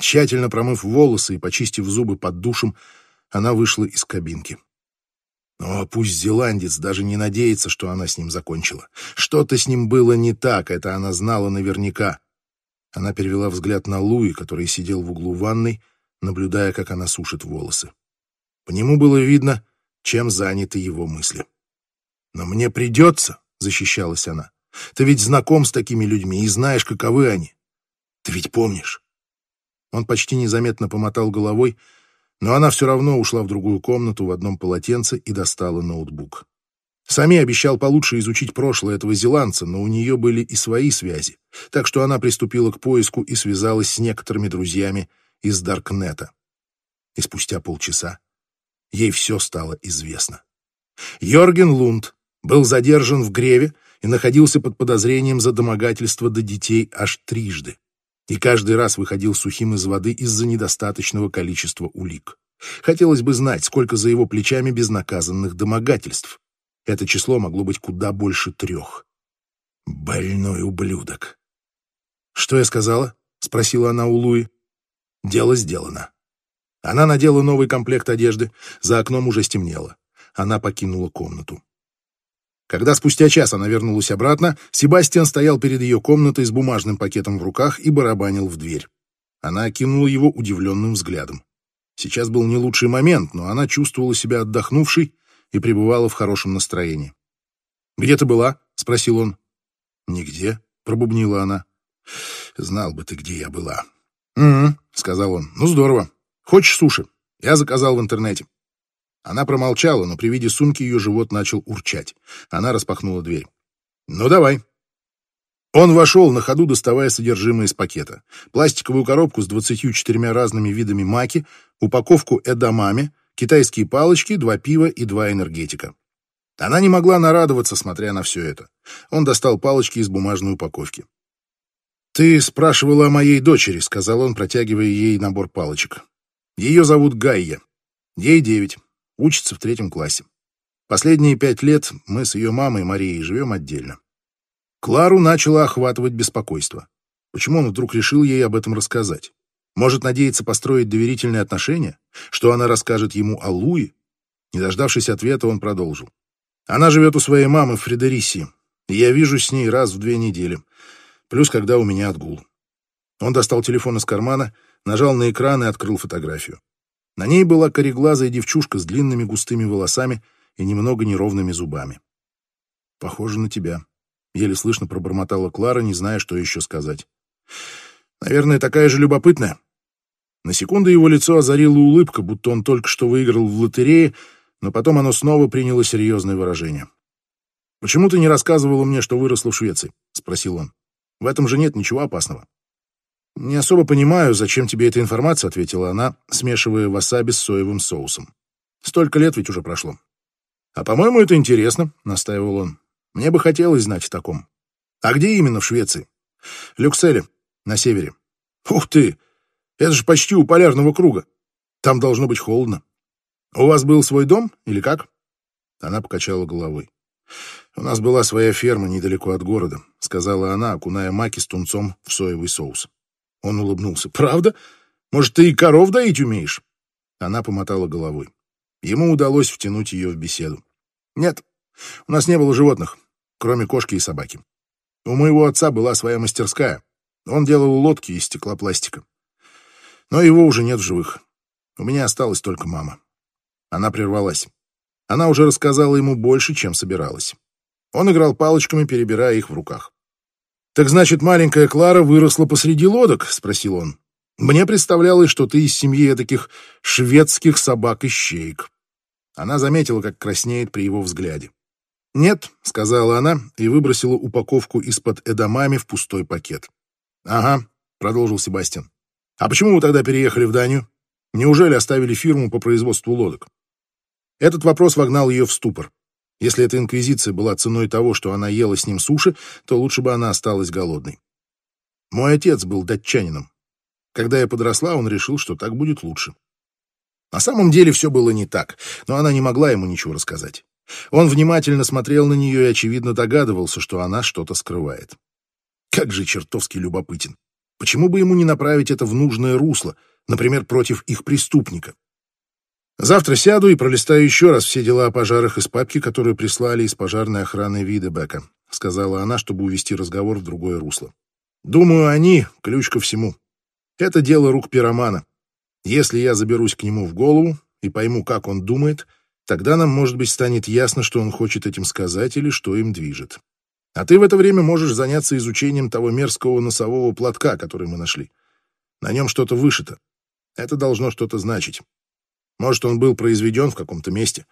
Тщательно промыв волосы и почистив зубы под душем, она вышла из кабинки. Но пусть зеландец даже не надеется, что она с ним закончила. Что-то с ним было не так, это она знала наверняка. Она перевела взгляд на Луи, который сидел в углу ванной, наблюдая, как она сушит волосы. По нему было видно, чем заняты его мысли. «Но мне придется», — защищалась она. «Ты ведь знаком с такими людьми и знаешь, каковы они. Ты ведь помнишь». Он почти незаметно помотал головой, но она все равно ушла в другую комнату в одном полотенце и достала ноутбук. Сами обещал получше изучить прошлое этого зеландца, но у нее были и свои связи, так что она приступила к поиску и связалась с некоторыми друзьями из Даркнета. И спустя полчаса ей все стало известно. Йорген Лунд был задержан в Греве и находился под подозрением за домогательство до детей аж трижды. И каждый раз выходил сухим из воды из-за недостаточного количества улик. Хотелось бы знать, сколько за его плечами безнаказанных домогательств. Это число могло быть куда больше трех. Больной ублюдок. «Что я сказала?» — спросила она у Луи. «Дело сделано». Она надела новый комплект одежды, за окном уже стемнело. Она покинула комнату. Когда спустя час она вернулась обратно, Себастьян стоял перед ее комнатой с бумажным пакетом в руках и барабанил в дверь. Она окинула его удивленным взглядом. Сейчас был не лучший момент, но она чувствовала себя отдохнувшей и пребывала в хорошем настроении. «Где ты была?» — спросил он. «Нигде», — пробубнила она. «Знал бы ты, где я была». «Угу», — сказал он. «Ну, здорово. Хочешь суши? Я заказал в интернете». Она промолчала, но при виде сумки ее живот начал урчать. Она распахнула дверь. «Ну, давай». Он вошел, на ходу доставая содержимое из пакета. Пластиковую коробку с двадцатью четырьмя разными видами маки, упаковку эдамами, китайские палочки, два пива и два энергетика. Она не могла нарадоваться, смотря на все это. Он достал палочки из бумажной упаковки. «Ты спрашивала о моей дочери», — сказал он, протягивая ей набор палочек. «Ее зовут Гайя. Ей девять. Учится в третьем классе. Последние пять лет мы с ее мамой Марией живем отдельно. Клару начало охватывать беспокойство. Почему он вдруг решил ей об этом рассказать? Может, надеяться построить доверительные отношения? Что она расскажет ему о Луи? Не дождавшись ответа, он продолжил. Она живет у своей мамы в Фредерисии, и я вижу с ней раз в две недели, плюс когда у меня отгул. Он достал телефон из кармана, нажал на экран и открыл фотографию. На ней была кореглазая девчушка с длинными густыми волосами и немного неровными зубами. «Похоже на тебя», — еле слышно пробормотала Клара, не зная, что еще сказать. Наверное, такая же любопытная. На секунду его лицо озарила улыбка, будто он только что выиграл в лотерее, но потом оно снова приняло серьезное выражение. «Почему ты не рассказывала мне, что выросла в Швеции?» — спросил он. «В этом же нет ничего опасного». «Не особо понимаю, зачем тебе эта информация», — ответила она, смешивая васаби с соевым соусом. «Столько лет ведь уже прошло». «А, по-моему, это интересно», — настаивал он. «Мне бы хотелось знать о таком». «А где именно в Швеции?» «Люкселе на севере. Ух ты! Это же почти у полярного круга. Там должно быть холодно. У вас был свой дом или как? Она покачала головой. У нас была своя ферма недалеко от города, сказала она, окуная маки с тунцом в соевый соус. Он улыбнулся. Правда? Может, ты и коров доить умеешь? Она помотала головой. Ему удалось втянуть ее в беседу. Нет, у нас не было животных, кроме кошки и собаки. У моего отца была своя мастерская. Он делал лодки из стеклопластика. Но его уже нет в живых. У меня осталась только мама. Она прервалась. Она уже рассказала ему больше, чем собиралась. Он играл палочками, перебирая их в руках. «Так значит, маленькая Клара выросла посреди лодок?» — спросил он. «Мне представлялось, что ты из семьи таких шведских собак-ищеек». Она заметила, как краснеет при его взгляде. «Нет», — сказала она и выбросила упаковку из-под эдамами в пустой пакет. «Ага», — продолжил Себастьян. «А почему вы тогда переехали в Данию? Неужели оставили фирму по производству лодок?» Этот вопрос вогнал ее в ступор. Если эта инквизиция была ценой того, что она ела с ним суши, то лучше бы она осталась голодной. Мой отец был датчанином. Когда я подросла, он решил, что так будет лучше. На самом деле все было не так, но она не могла ему ничего рассказать. Он внимательно смотрел на нее и, очевидно, догадывался, что она что-то скрывает. Как же чертовски любопытен. Почему бы ему не направить это в нужное русло, например, против их преступника? Завтра сяду и пролистаю еще раз все дела о пожарах из папки, которые прислали из пожарной охраны Видебека, сказала она, чтобы увести разговор в другое русло. Думаю, они — ключ ко всему. Это дело рук пиромана. Если я заберусь к нему в голову и пойму, как он думает, тогда нам, может быть, станет ясно, что он хочет этим сказать или что им движет. А ты в это время можешь заняться изучением того мерзкого носового платка, который мы нашли. На нем что-то вышито. Это должно что-то значить. Может, он был произведен в каком-то месте.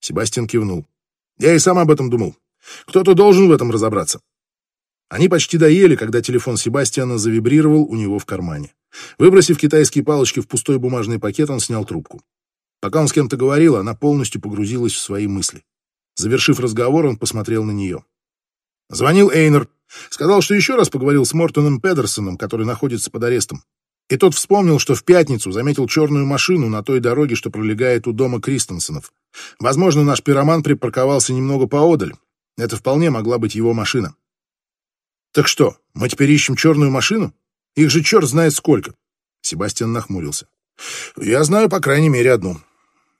Себастьян кивнул. Я и сам об этом думал. Кто-то должен в этом разобраться. Они почти доели, когда телефон Себастьяна завибрировал у него в кармане. Выбросив китайские палочки в пустой бумажный пакет, он снял трубку. Пока он с кем-то говорил, она полностью погрузилась в свои мысли. Завершив разговор, он посмотрел на нее. Звонил Эйнер. Сказал, что еще раз поговорил с Мортоном Педерсоном, который находится под арестом. И тот вспомнил, что в пятницу заметил черную машину на той дороге, что пролегает у дома Кристенсенов. Возможно, наш пироман припарковался немного поодаль. Это вполне могла быть его машина. Так что, мы теперь ищем черную машину? Их же черт знает сколько. Себастьян нахмурился. Я знаю, по крайней мере, одну.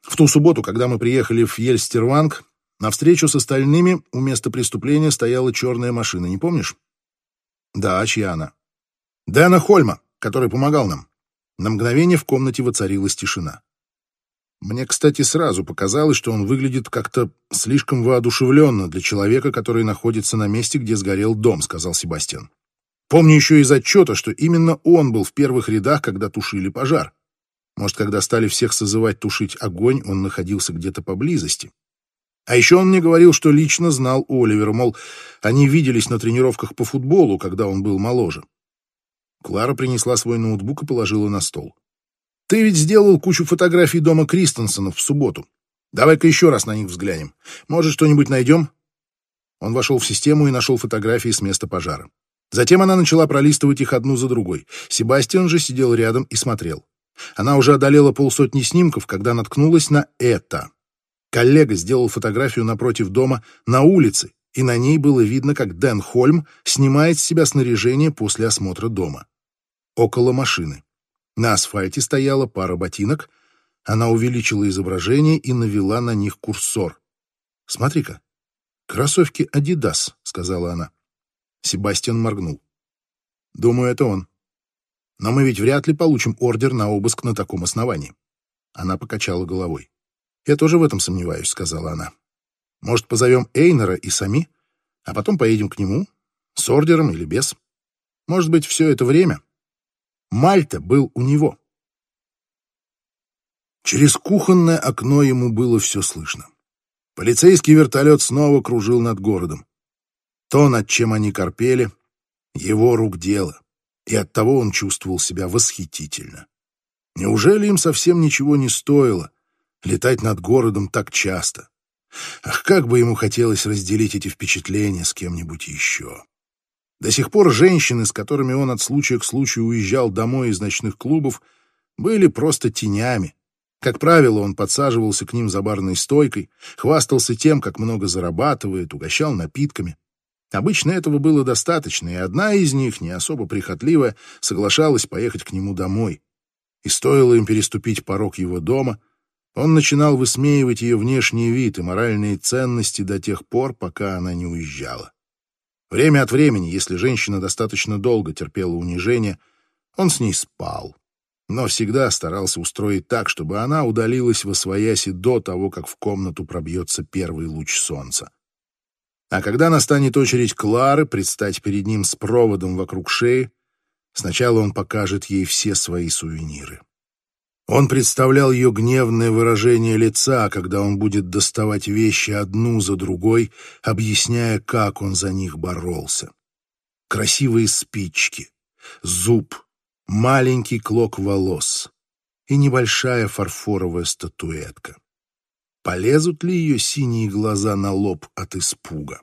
В ту субботу, когда мы приехали в Ельстерванг, на встречу с остальными у места преступления стояла черная машина, не помнишь? Да, чья она? Дэна Хольма который помогал нам. На мгновение в комнате воцарилась тишина. Мне, кстати, сразу показалось, что он выглядит как-то слишком воодушевленно для человека, который находится на месте, где сгорел дом, сказал Себастьян. Помню еще из отчета, что именно он был в первых рядах, когда тушили пожар. Может, когда стали всех созывать тушить огонь, он находился где-то поблизости. А еще он мне говорил, что лично знал Оливера, мол, они виделись на тренировках по футболу, когда он был моложе. Клара принесла свой ноутбук и положила на стол. «Ты ведь сделал кучу фотографий дома Кристенсенов в субботу. Давай-ка еще раз на них взглянем. Может, что-нибудь найдем?» Он вошел в систему и нашел фотографии с места пожара. Затем она начала пролистывать их одну за другой. Себастьян же сидел рядом и смотрел. Она уже одолела полсотни снимков, когда наткнулась на это. Коллега сделал фотографию напротив дома на улице, и на ней было видно, как Дэн Хольм снимает с себя снаряжение после осмотра дома. Около машины. На асфальте стояла пара ботинок. Она увеличила изображение и навела на них курсор. «Смотри-ка, кроссовки Adidas», — сказала она. Себастьян моргнул. «Думаю, это он. Но мы ведь вряд ли получим ордер на обыск на таком основании». Она покачала головой. «Я тоже в этом сомневаюсь», — сказала она. Может, позовем Эйнера и сами, а потом поедем к нему, с ордером или без. Может быть, все это время Мальта был у него. Через кухонное окно ему было все слышно. Полицейский вертолет снова кружил над городом. То, над чем они корпели, его рук дело, и оттого он чувствовал себя восхитительно. Неужели им совсем ничего не стоило летать над городом так часто? Ах, как бы ему хотелось разделить эти впечатления с кем-нибудь еще. До сих пор женщины, с которыми он от случая к случаю уезжал домой из ночных клубов, были просто тенями. Как правило, он подсаживался к ним за барной стойкой, хвастался тем, как много зарабатывает, угощал напитками. Обычно этого было достаточно, и одна из них, не особо прихотливая, соглашалась поехать к нему домой. И стоило им переступить порог его дома — он начинал высмеивать ее внешний вид и моральные ценности до тех пор, пока она не уезжала. Время от времени, если женщина достаточно долго терпела унижение, он с ней спал, но всегда старался устроить так, чтобы она удалилась во свояси до того, как в комнату пробьется первый луч солнца. А когда настанет очередь Клары предстать перед ним с проводом вокруг шеи, сначала он покажет ей все свои сувениры. Он представлял ее гневное выражение лица, когда он будет доставать вещи одну за другой, объясняя, как он за них боролся. Красивые спички, зуб, маленький клок волос и небольшая фарфоровая статуэтка. полезут ли ее синие глаза на лоб от испуга.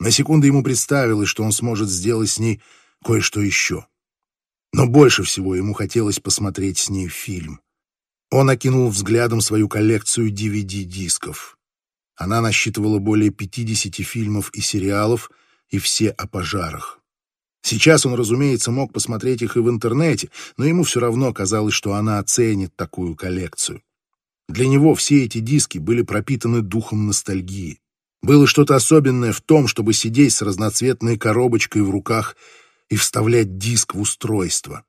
На секунду ему представилось, что он сможет сделать с ней кое-что еще. Но больше всего ему хотелось посмотреть с ней фильм. Он окинул взглядом свою коллекцию DVD-дисков. Она насчитывала более 50 фильмов и сериалов, и все о пожарах. Сейчас он, разумеется, мог посмотреть их и в интернете, но ему все равно казалось, что она оценит такую коллекцию. Для него все эти диски были пропитаны духом ностальгии. Было что-то особенное в том, чтобы сидеть с разноцветной коробочкой в руках и вставлять диск в устройство.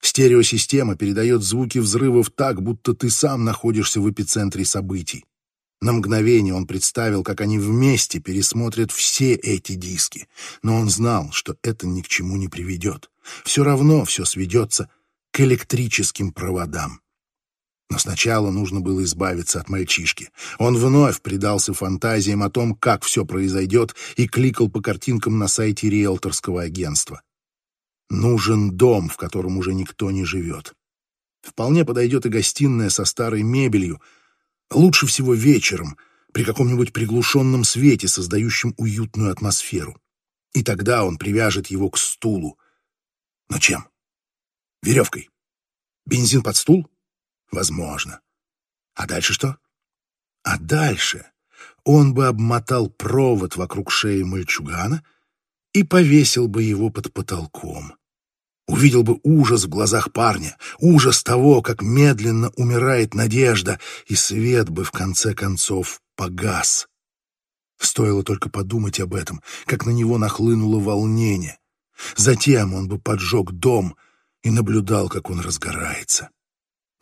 Стереосистема передает звуки взрывов так, будто ты сам находишься в эпицентре событий. На мгновение он представил, как они вместе пересмотрят все эти диски, но он знал, что это ни к чему не приведет. Все равно все сведется к электрическим проводам. Но сначала нужно было избавиться от мальчишки. Он вновь предался фантазиям о том, как все произойдет, и кликал по картинкам на сайте риэлторского агентства. Нужен дом, в котором уже никто не живет. Вполне подойдет и гостиная со старой мебелью. Лучше всего вечером, при каком-нибудь приглушенном свете, создающем уютную атмосферу. И тогда он привяжет его к стулу. Но чем? Веревкой. Бензин под стул? Возможно. А дальше что? А дальше он бы обмотал провод вокруг шеи мальчугана и повесил бы его под потолком. Увидел бы ужас в глазах парня, ужас того, как медленно умирает надежда, и свет бы в конце концов погас. Стоило только подумать об этом, как на него нахлынуло волнение. Затем он бы поджег дом и наблюдал, как он разгорается.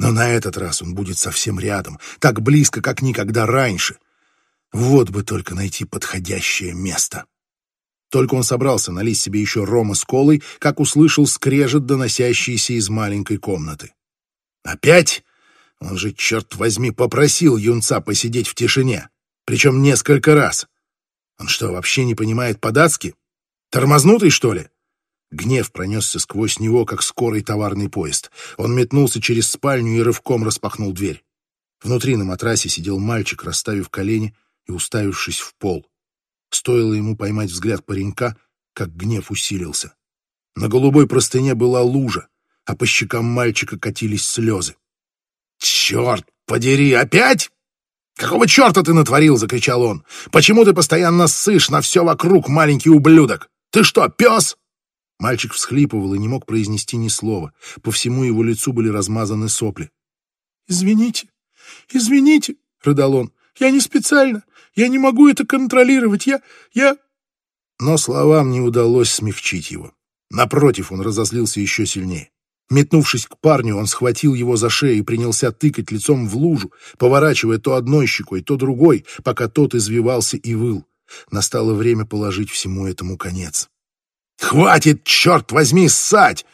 Но на этот раз он будет совсем рядом, так близко, как никогда раньше. Вот бы только найти подходящее место. Только он собрался налить себе еще рома с колой, как услышал скрежет, доносящийся из маленькой комнаты. «Опять? Он же, черт возьми, попросил юнца посидеть в тишине, причем несколько раз. Он что, вообще не понимает по-датски? Тормознутый, что ли?» Гнев пронесся сквозь него, как скорый товарный поезд. Он метнулся через спальню и рывком распахнул дверь. Внутри на матрасе сидел мальчик, расставив колени и уставившись в пол. Стоило ему поймать взгляд паренька, как гнев усилился. На голубой простыне была лужа, а по щекам мальчика катились слезы. «Черт подери, опять? Какого черта ты натворил?» — закричал он. «Почему ты постоянно ссышь на все вокруг, маленький ублюдок? Ты что, пес?» Мальчик всхлипывал и не мог произнести ни слова. По всему его лицу были размазаны сопли. «Извините, извините», — рыдал он. «Я не специально. Я не могу это контролировать. Я... я...» Но словам не удалось смягчить его. Напротив, он разозлился еще сильнее. Метнувшись к парню, он схватил его за шею и принялся тыкать лицом в лужу, поворачивая то одной щекой, то другой, пока тот извивался и выл. Настало время положить всему этому конец. «Хватит, черт возьми, ссать!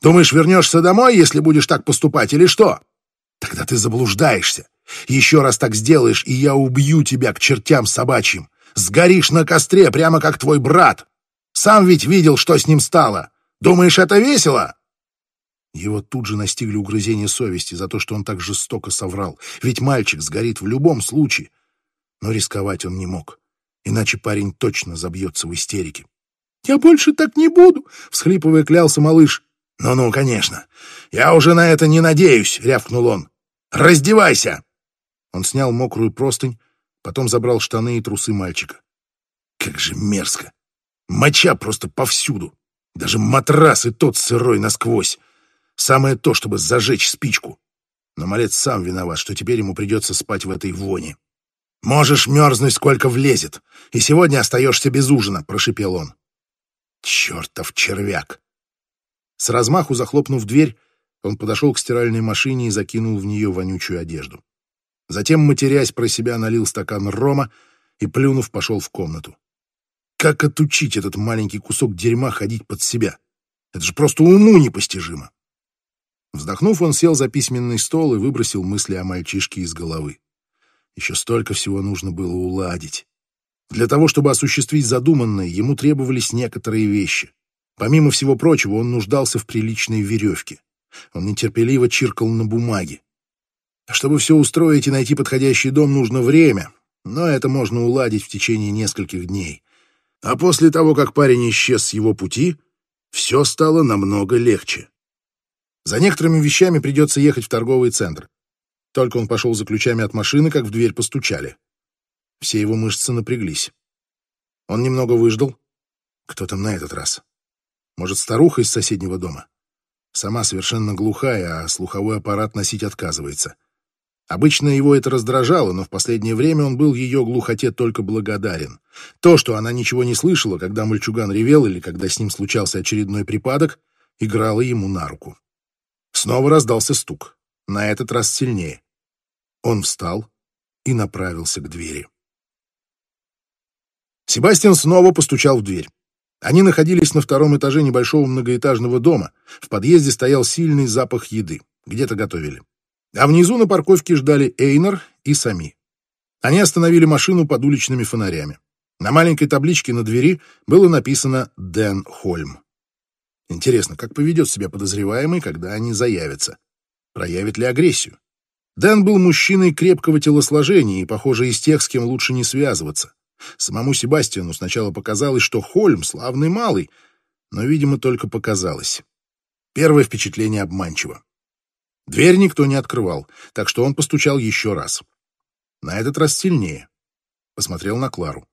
Думаешь, вернешься домой, если будешь так поступать, или что? Тогда ты заблуждаешься. Еще раз так сделаешь, и я убью тебя к чертям собачьим. Сгоришь на костре, прямо как твой брат. Сам ведь видел, что с ним стало. Думаешь, это весело?» Его тут же настигли угрызения совести за то, что он так жестоко соврал. Ведь мальчик сгорит в любом случае. Но рисковать он не мог. Иначе парень точно забьется в истерике. «Я больше так не буду!» — всхлипывая клялся малыш. «Ну-ну, конечно. Я уже на это не надеюсь!» — рявкнул он. «Раздевайся!» Он снял мокрую простынь, потом забрал штаны и трусы мальчика. Как же мерзко! Моча просто повсюду. Даже матрас и тот сырой насквозь. Самое то, чтобы зажечь спичку. Но малец сам виноват, что теперь ему придется спать в этой воне. «Можешь мерзнуть, сколько влезет, и сегодня остаешься без ужина», — прошипел он. Чертов червяк! С размаху захлопнув дверь, он подошел к стиральной машине и закинул в нее вонючую одежду. Затем, матерясь про себя, налил стакан рома и, плюнув, пошел в комнату. Как отучить этот маленький кусок дерьма ходить под себя? Это же просто уму непостижимо. Вздохнув, он сел за письменный стол и выбросил мысли о мальчишке из головы. Еще столько всего нужно было уладить. Для того, чтобы осуществить задуманное, ему требовались некоторые вещи. Помимо всего прочего, он нуждался в приличной веревке. Он нетерпеливо чиркал на бумаге. Чтобы все устроить и найти подходящий дом, нужно время, но это можно уладить в течение нескольких дней. А после того, как парень исчез с его пути, все стало намного легче. За некоторыми вещами придется ехать в торговый центр. Только он пошел за ключами от машины, как в дверь постучали. Все его мышцы напряглись. Он немного выждал. Кто там на этот раз? Может, старуха из соседнего дома? Сама совершенно глухая, а слуховой аппарат носить отказывается. Обычно его это раздражало, но в последнее время он был ее глухоте только благодарен. То, что она ничего не слышала, когда мальчуган ревел или когда с ним случался очередной припадок, играло ему на руку. Снова раздался стук, на этот раз сильнее. Он встал и направился к двери. Себастьян снова постучал в дверь. Они находились на втором этаже небольшого многоэтажного дома. В подъезде стоял сильный запах еды. Где-то готовили. А внизу на парковке ждали Эйнер и Сами. Они остановили машину под уличными фонарями. На маленькой табличке на двери было написано «Дэн Хольм». Интересно, как поведет себя подозреваемый, когда они заявятся? Проявит ли агрессию? Дэн был мужчиной крепкого телосложения и, похоже, из тех, с кем лучше не связываться. Самому Себастьяну сначала показалось, что Хольм славный малый, но, видимо, только показалось. Первое впечатление обманчиво. Дверь никто не открывал, так что он постучал еще раз. На этот раз сильнее. Посмотрел на Клару.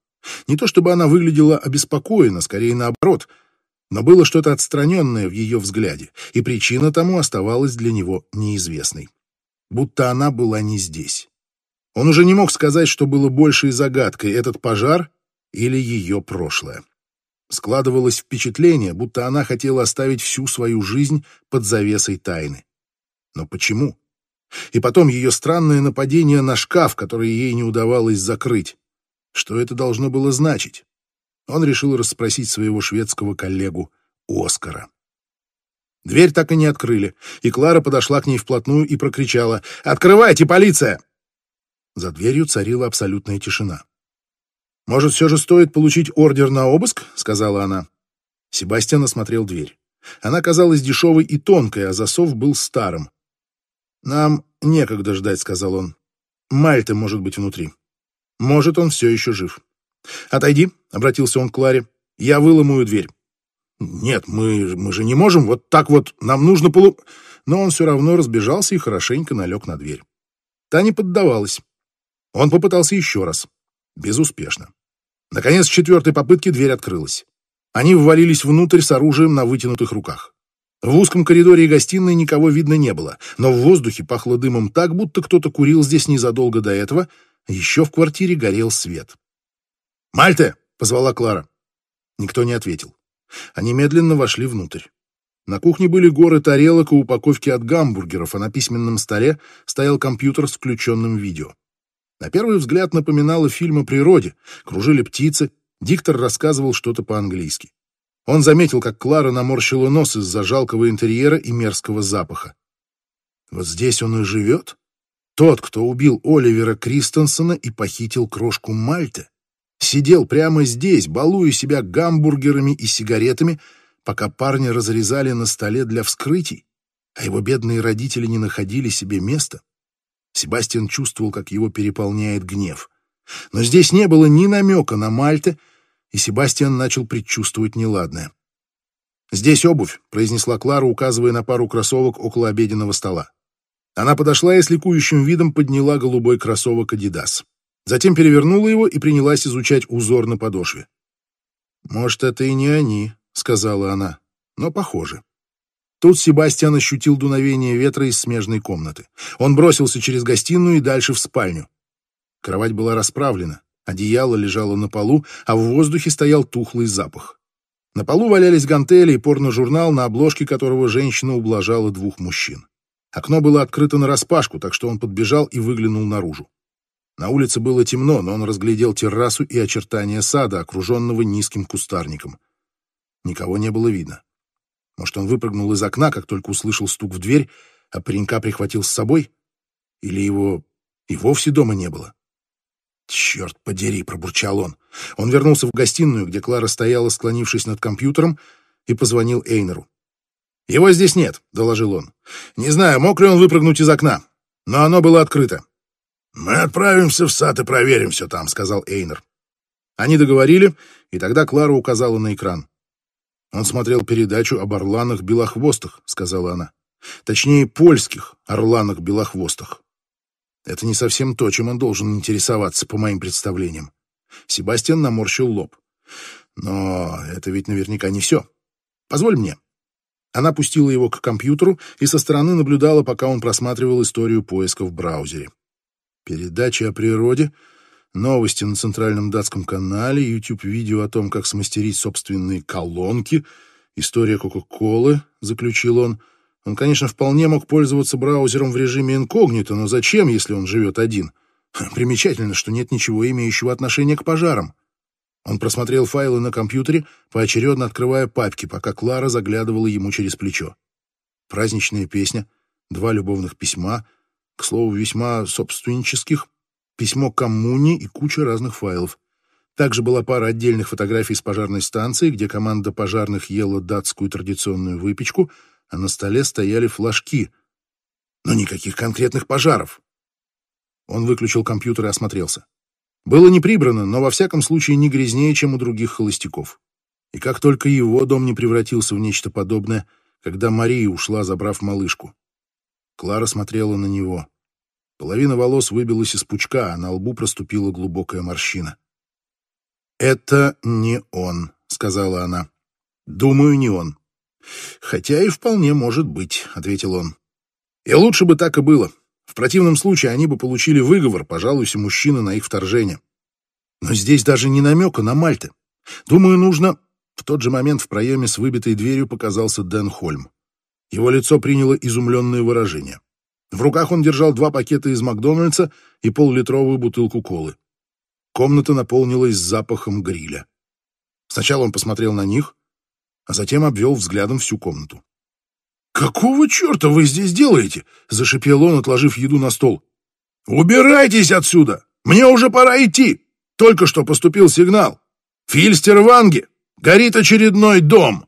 Не то чтобы она выглядела обеспокоена, скорее наоборот, но было что-то отстраненное в ее взгляде, и причина тому оставалась для него неизвестной. Будто она была не здесь. Он уже не мог сказать, что было большей загадкой, этот пожар или ее прошлое. Складывалось впечатление, будто она хотела оставить всю свою жизнь под завесой тайны. Но почему? И потом ее странное нападение на шкаф, который ей не удавалось закрыть. Что это должно было значить? Он решил расспросить своего шведского коллегу Оскара. Дверь так и не открыли, и Клара подошла к ней вплотную и прокричала «Открывайте, полиция!» За дверью царила абсолютная тишина. «Может, все же стоит получить ордер на обыск?» — сказала она. Себастьян осмотрел дверь. Она казалась дешевой и тонкой, а засов был старым. «Нам некогда ждать», — сказал он. «Мальта может быть внутри. Может, он все еще жив». «Отойди», — обратился он к Кларе. «Я выломаю дверь». «Нет, мы, мы же не можем вот так вот, нам нужно полу...» Но он все равно разбежался и хорошенько налег на дверь. Та не поддавалась. Он попытался еще раз. Безуспешно. Наконец, с четвертой попытки дверь открылась. Они ввалились внутрь с оружием на вытянутых руках. В узком коридоре и гостиной никого видно не было, но в воздухе пахло дымом так, будто кто-то курил здесь незадолго до этого, еще в квартире горел свет. «Мальте!» — позвала Клара. Никто не ответил. Они медленно вошли внутрь. На кухне были горы тарелок и упаковки от гамбургеров, а на письменном столе стоял компьютер с включенным видео. На первый взгляд напоминало фильм о природе. Кружили птицы, диктор рассказывал что-то по-английски. Он заметил, как Клара наморщила нос из-за жалкого интерьера и мерзкого запаха. Вот здесь он и живет? Тот, кто убил Оливера Кристенсена и похитил крошку Мальты, сидел прямо здесь, балуя себя гамбургерами и сигаретами, пока парни разрезали на столе для вскрытий, а его бедные родители не находили себе места. Себастьян чувствовал, как его переполняет гнев. Но здесь не было ни намека на Мальте, и Себастьян начал предчувствовать неладное. «Здесь обувь», — произнесла Клара, указывая на пару кроссовок около обеденного стола. Она подошла и с ликующим видом подняла голубой кроссовок «Адидас». Затем перевернула его и принялась изучать узор на подошве. «Может, это и не они», — сказала она, — «но похоже». Тут Себастьян ощутил дуновение ветра из смежной комнаты. Он бросился через гостиную и дальше в спальню. Кровать была расправлена. Одеяло лежало на полу, а в воздухе стоял тухлый запах. На полу валялись гантели и порно-журнал, на обложке которого женщина ублажала двух мужчин. Окно было открыто нараспашку, так что он подбежал и выглянул наружу. На улице было темно, но он разглядел террасу и очертания сада, окруженного низким кустарником. Никого не было видно. Может, он выпрыгнул из окна, как только услышал стук в дверь, а паренька прихватил с собой? Или его и вовсе дома не было? «Черт подери!» — пробурчал он. Он вернулся в гостиную, где Клара стояла, склонившись над компьютером, и позвонил Эйнеру. «Его здесь нет», — доложил он. «Не знаю, мог ли он выпрыгнуть из окна. но оно было открыто. «Мы отправимся в сад и проверим все там», — сказал Эйнер. Они договорили, и тогда Клара указала на экран. «Он смотрел передачу об орланах-белохвостах», — сказала она. «Точнее, польских орланах-белохвостах. Это не совсем то, чем он должен интересоваться, по моим представлениям». Себастьян наморщил лоб. «Но это ведь наверняка не все. Позволь мне». Она пустила его к компьютеру и со стороны наблюдала, пока он просматривал историю поиска в браузере. Передача о природе, новости на центральном датском канале, YouTube-видео о том, как смастерить собственные колонки, история Кока-Колы, заключил он. Он, конечно, вполне мог пользоваться браузером в режиме инкогнито, но зачем, если он живет один? [laughs] Примечательно, что нет ничего имеющего отношения к пожарам. Он просмотрел файлы на компьютере, поочередно открывая папки, пока Клара заглядывала ему через плечо. Праздничная песня, два любовных письма, к слову, весьма собственнических, письмо коммуне и куча разных файлов. Также была пара отдельных фотографий с пожарной станции, где команда пожарных ела датскую традиционную выпечку, а на столе стояли флажки. Но никаких конкретных пожаров. Он выключил компьютер и осмотрелся. Было не прибрано, но во всяком случае не грязнее, чем у других холостяков. И как только его дом не превратился в нечто подобное, когда Мария ушла, забрав малышку. Клара смотрела на него. Половина волос выбилась из пучка, а на лбу проступила глубокая морщина. «Это не он», — сказала она. «Думаю, не он». «Хотя и вполне может быть», — ответил он. «И лучше бы так и было. В противном случае они бы получили выговор, пожалуйся мужчина на их вторжение. Но здесь даже не намека на Мальты. Думаю, нужно...» В тот же момент в проеме с выбитой дверью показался Дэн Хольм. Его лицо приняло изумленное выражение. В руках он держал два пакета из Макдональдса и поллитровую бутылку колы. Комната наполнилась запахом гриля. Сначала он посмотрел на них, а затем обвел взглядом всю комнату. «Какого черта вы здесь делаете?» — зашипел он, отложив еду на стол. «Убирайтесь отсюда! Мне уже пора идти! Только что поступил сигнал. Фильстер Ванге! Горит очередной дом!»